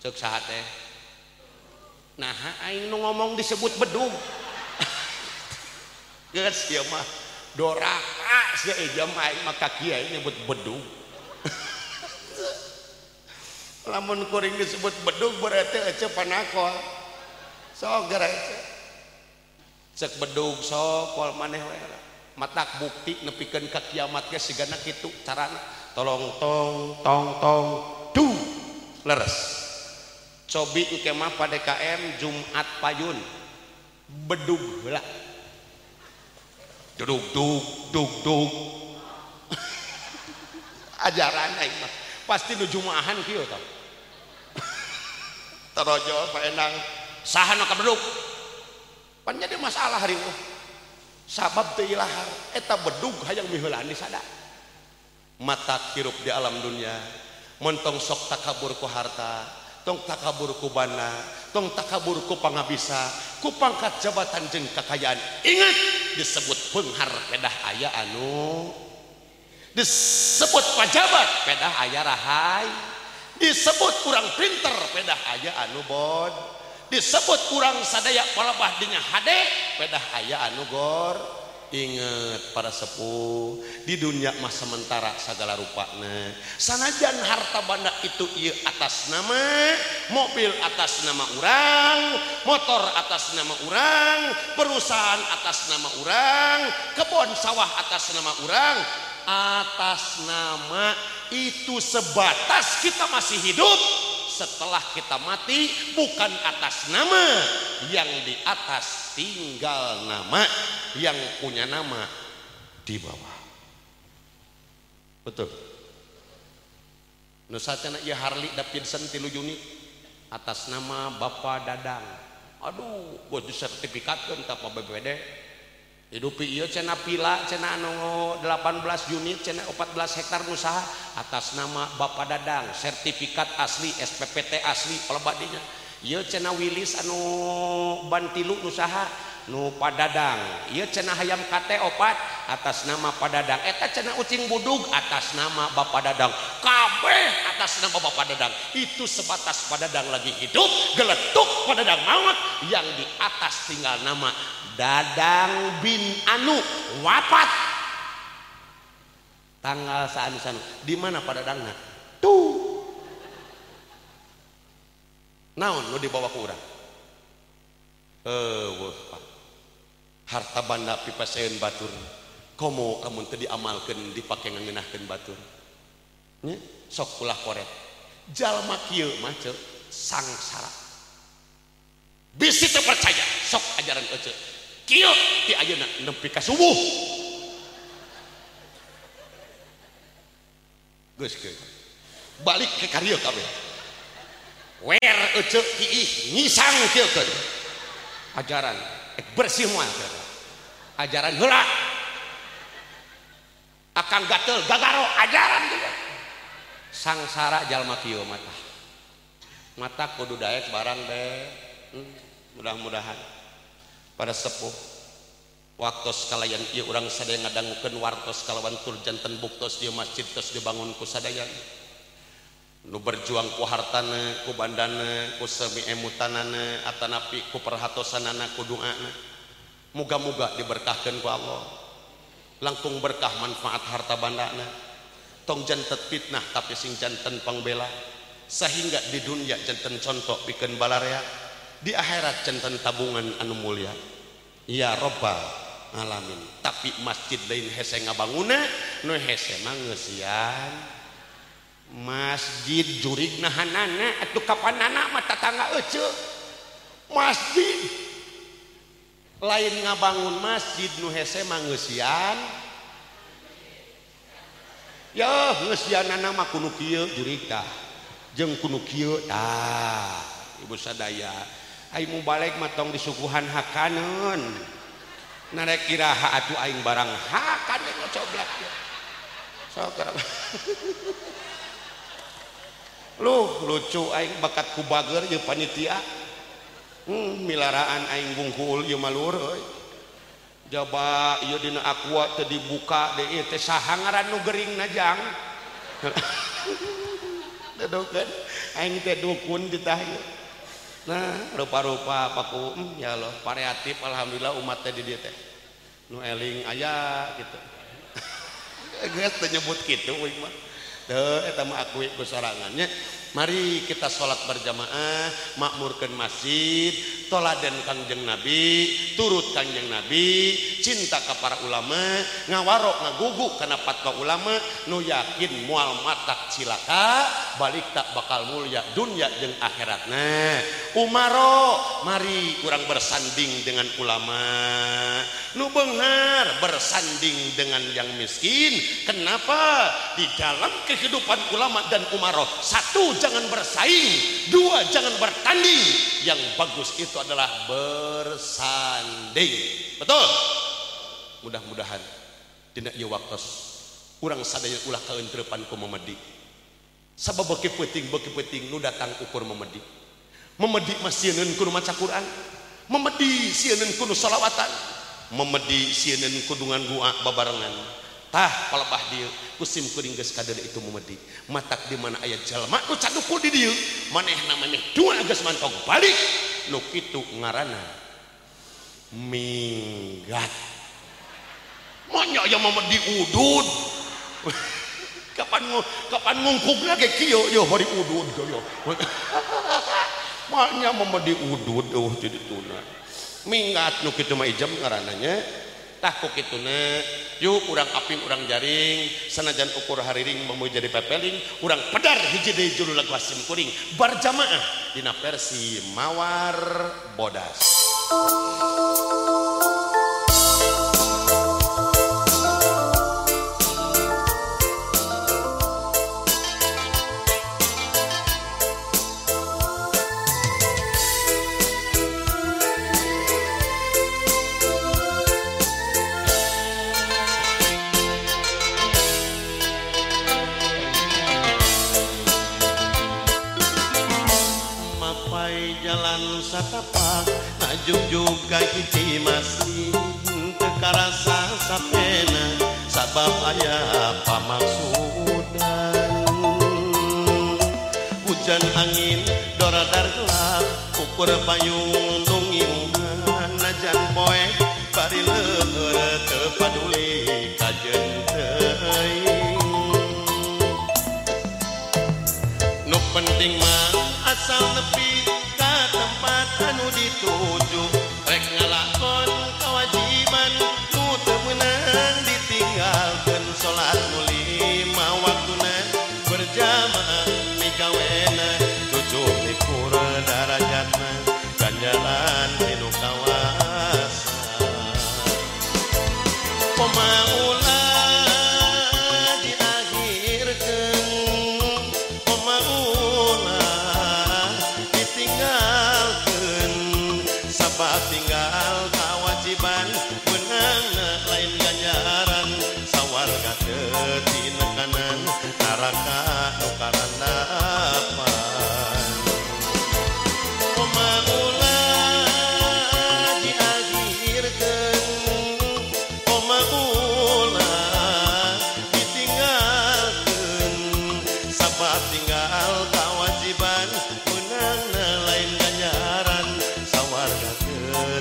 cek saha teh? Nah aing nu ngomong disebut bedug. Geus ieu mah doraka sia jam aing maka kiai nyebut bedug. lamun kuring disebut bedug berarti ece panakol. Sok gara ece. Cek bedug sok kol maneh we matak bukti nepikeun ka kiamat ge sigana kitu carana. Tolong tong tong tong du leres. Cobi engke mah pada KM Jumat payun. Bedug heula duduk duk duk duk ajaran aing mah. Pasti nu jumaahan kieu tah terrojo Pakang sahana pan jadi masalah hari ini. Sabab teilahar eta bedug hayang miheulan di sada mata hirup di alam dunia. Montong sok takabur ku harta tong takabur ku bana tong takabur ku pangabisa ku pangkat jabatan jeung kakayaan. Ingat disebut penghar pedah aya anu. Disebut pajabat pedah aya rahai disebut kurang pinter pedah aya anu bod. Disebut kurang sadaya palebah dinya hade pedah aya anu gor. Inget para sepuh di dunia mah sementara segala rupana sanajan harta banda itu ieu atas nama mobil atas nama orang motor atas nama orang perusahaan atas nama orang kebun sawah atas nama orang atas nama itu sebatas kita masih hidup. Setelah kita mati bukan atas nama. Yang di atas tinggal nama yang punya nama di bawah. Betul. Nusatnya ya Harley Davidson tilu unit atas nama Bapak Dadang. Aduh gue sertifikat kan apa BBD hidupi iya cena pila cena anu 18 unit cena 14 hektar usaha atas nama Bapak Dadang sertifikat asli SPPT asli kalau badinya. Iya cena Willis anu bantilu usaha nu padadang iya cena hayam kate opat atas nama padadang eta cena ucing budug atas nama Bapak Dadang. Kabeh atas nama Bapak Dadang. Itu sebatas padadang lagi hidup geletuk padadang maut yang di atas tinggal nama Dadang bin Anu wafat tanggal saanu sanu. Di mana pada dangna tuh. Naon nu dibawa ke urang? Eueuh harta banda pipaseun batur. Komo kamu teu diamalkeun dipake ngeunahkeun batur. Nya? Sok kulah koret. Jalma kieu mah sangsara bisi teu percaya sok ajaran ece kieu ti ayeuna nepi ka subuh. Geus kieu balik ke karieu kabeh. Wer ece iih ngisang kieu teh ajaran bersih moal ajaran heula. Akan gatel gagaro ajaran juga sangsara jalma kieu mata. Mata kudu daek barang deh. Hmm, mudah-mudahan. pada sepuh waktos kalayan ia orang sadaya ngadangukeun wartos kalawan turjantan buktos di masjid tos dibangun ku kusadayan nu berjuang ku hartana ku bandana ku semi emutanana atanapi ku perhatosanana ku doana muga-muga diberkahkan ku Allah. Langkung berkah manfaat harta bandana. Tong jantet fitnah tapi sing janten pangbela. Sehingga di dunia janten contoh bikin balarea di akhirat centen tabungan anu mulia. Ya robbal alamin. Tapi masjid lain hese ngabanguna nu hese mangesian masjid jurig nahanana atuh kapanana mah tatangga ece masjid lain ngabangun masjid nu hese mangesian ya ngesianana mah kunu kieu jurig tah jeung kunu kieu tah ibu sadaya. mu balik matong disuguhan hakaneun. narek kiraha atuh aing barang hakan ngocoblak. Sok Luh lucu aing bakat kubager jeung panitia. Hmm, milaraan aing bungkul ieu malur euy. Jaba ieu dina aqua teu dibuka deui teh saha ngaran nu geringna najang. Dedokeun aing teh dukun ditah ieu. Nah rupa-rupa paku hmm, ya Allah, variatif Alhamdulillah umat teh di dieu teh. Nu eling aya gitu. Geus teu nyebut kitu uing mah. Teu eta mah akui kusorangannya Mari kita sholat berjamaah, makmurkan masjid, toladan kangjeng Nabi, turut kangjeng Nabi, cinta ke para ulama, ngawarok ngaguguk karena patwa ulama, nu yakin mual matak cilaka, balik tak bakal mulia dunia jeng akhiratnya. Umaro, mari kurang bersanding dengan ulama. Nu benghar bersanding dengan yang miskin. Kenapa? Di dalam kehidupan ulama dan umaro satu jangan bersaing dua jangan bertanding. Yang bagus itu adalah bersanding. Betul? Mudah-mudahan tidak iya waktu orang sadaya ulah kaentrepanku memedi sabab beki peting beki peting nu datang ukur memedi memedi masieun kudu maca Quran. Memedi sieun kudu salawatan memedi sieun kudungan gua babarengan. Tah palebah dieu kusim kuring geus kader itu memedi matak di mana ayat jalma nu cadukul di dieu maneh namanya dua geus mantog balik. Nu kitu ngaranna minggat. Manya yang memedi udud. Kapan kapan ngungkukna ge kieu yo bari udud yo. Manya memedi udud oh jadi tuna. Minggat nu kitu mah ijam ngarananya tah ku kituna yuk kurang aping kurang jaring. Sanajan ukur hariring mau jadi pepeling kurang pedar hiji deui juru lagu hasim kuring. Berjamaah dina versi mawar bodas. jujug kaki masih tekarasa sapena sabab ayah pamaksudan hujan angin doradar gelap ukur payung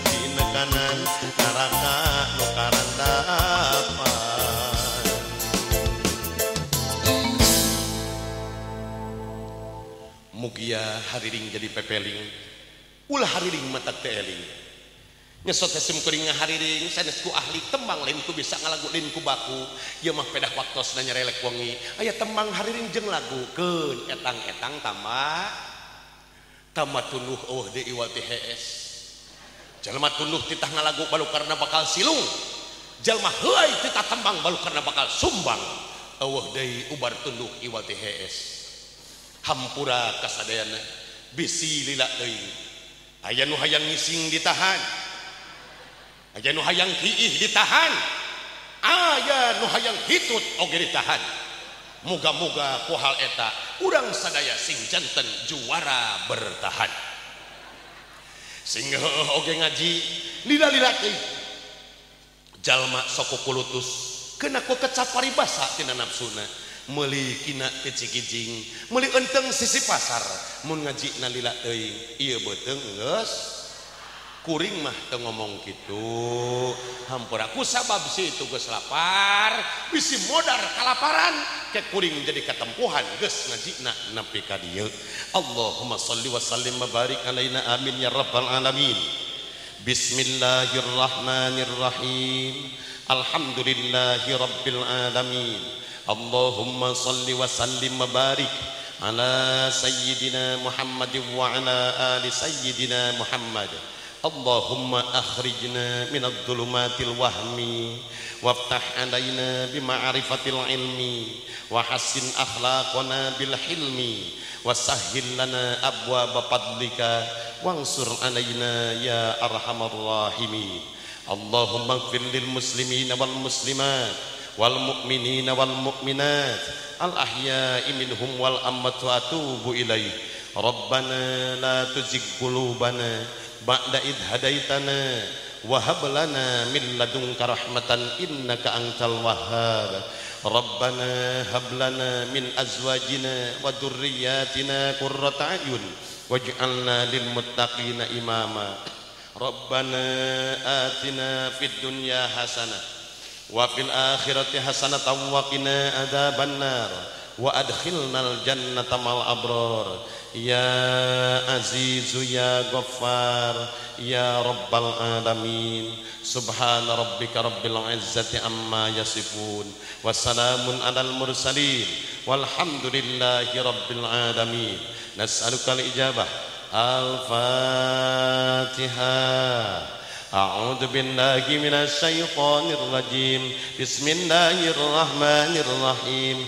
tinekanan neraka nu karandapan mugia hariring jadi pepeling ulah hariring mata teeling. Nyesot hesem kuring hariring sanesku ahli tembang lain ku bisa ngalagu lain ku baku. Ya mah pedah waktos nanya relek wongi aya tembang hariring jeng lagu keun etang etang tamat tamat tunuh euh oh de iwati HS Jalma tunduh titah ngalagu balu karena bakal silung. Jalma heuy titah tembang balu karena bakal sumbang. eueuh deui ubar tunduh iwati HS. Hampura kasadayana bisi lila deui. Aya nu hayang ngising ditahan. Aya nu hayang kiih ditahan. Aya nu hayang hitut oge ditahan. Moga-moga ku hal eta urang sadaya sing janten juara bertahan. sehingga oge ngaji lila-lila teh jalma soko kulutus. Kena ku kecap paribasa tina nafsuna meuli kina teci kijing meuli enteng sisi pasar. Mun ngaji na lila teuing ieu beuteung geus kuring mah teu ngomong gitu. Hampura aku sabab si itu geus lapar bisi modar kalaparan ke kuring jadi ketempuhan geus ngaji nak ka dieu. Allahumma salli wa sallim mabarik alaina amin ya rabbal alamin. Bismillahirrahmanirrahim. Alhamdulillahi rabbil alamin. Allahumma salli wa sallim mabarik ala sayyidina Muhammad wa ala ali sayyidina Muhammad. اللهم أخرجنا من الظلمات الوهم وافتح علينا بمعرفة العلم وحسن أخلاقنا بالحلم وسهل لنا أبواب فضلك وانصر علينا يا أرحم الراحمين. اللهم اغفر للمسلمين والمسلمات والمؤمنين والمؤمنات الأحياء منهم والأموات وأتوب إليه ربنا لا تزغ قلوبنا ba'da ba'daid hadaitana wahab lana min ladunka rahmatan innaka antal wahhab. Rabbana hab lana min azwajina wa dhurriyyatina qurrata ayun waj'alna lil muttaqina imama. Rabbana atina fid dunya hasanah wa fil akhirati hasanatan wa qina adhaban nar wa adkhilnal jannata mal abrar. عزيز يا غفار يا رب العالمين سبحان ربك رب العزة عما يصفون وسلام على المرسلين والحمد لله رب العالمين نسألك الإجابة الفاتحة أعوذ بالله من الشيطان الرجيم بسم الله الرحمن الرحيم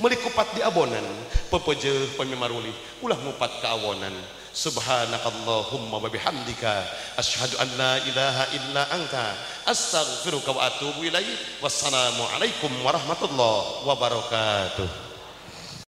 meuli kupat di abonan. Pepejeuh pamimaruli ulah ngupat ka awonan subhanakallahumma wa bihamdika asyhadu an la ilaha illa anta astaghfiruka wa atubu ilaik. Wassalamu alaikum warahmatullahi wabarakatuh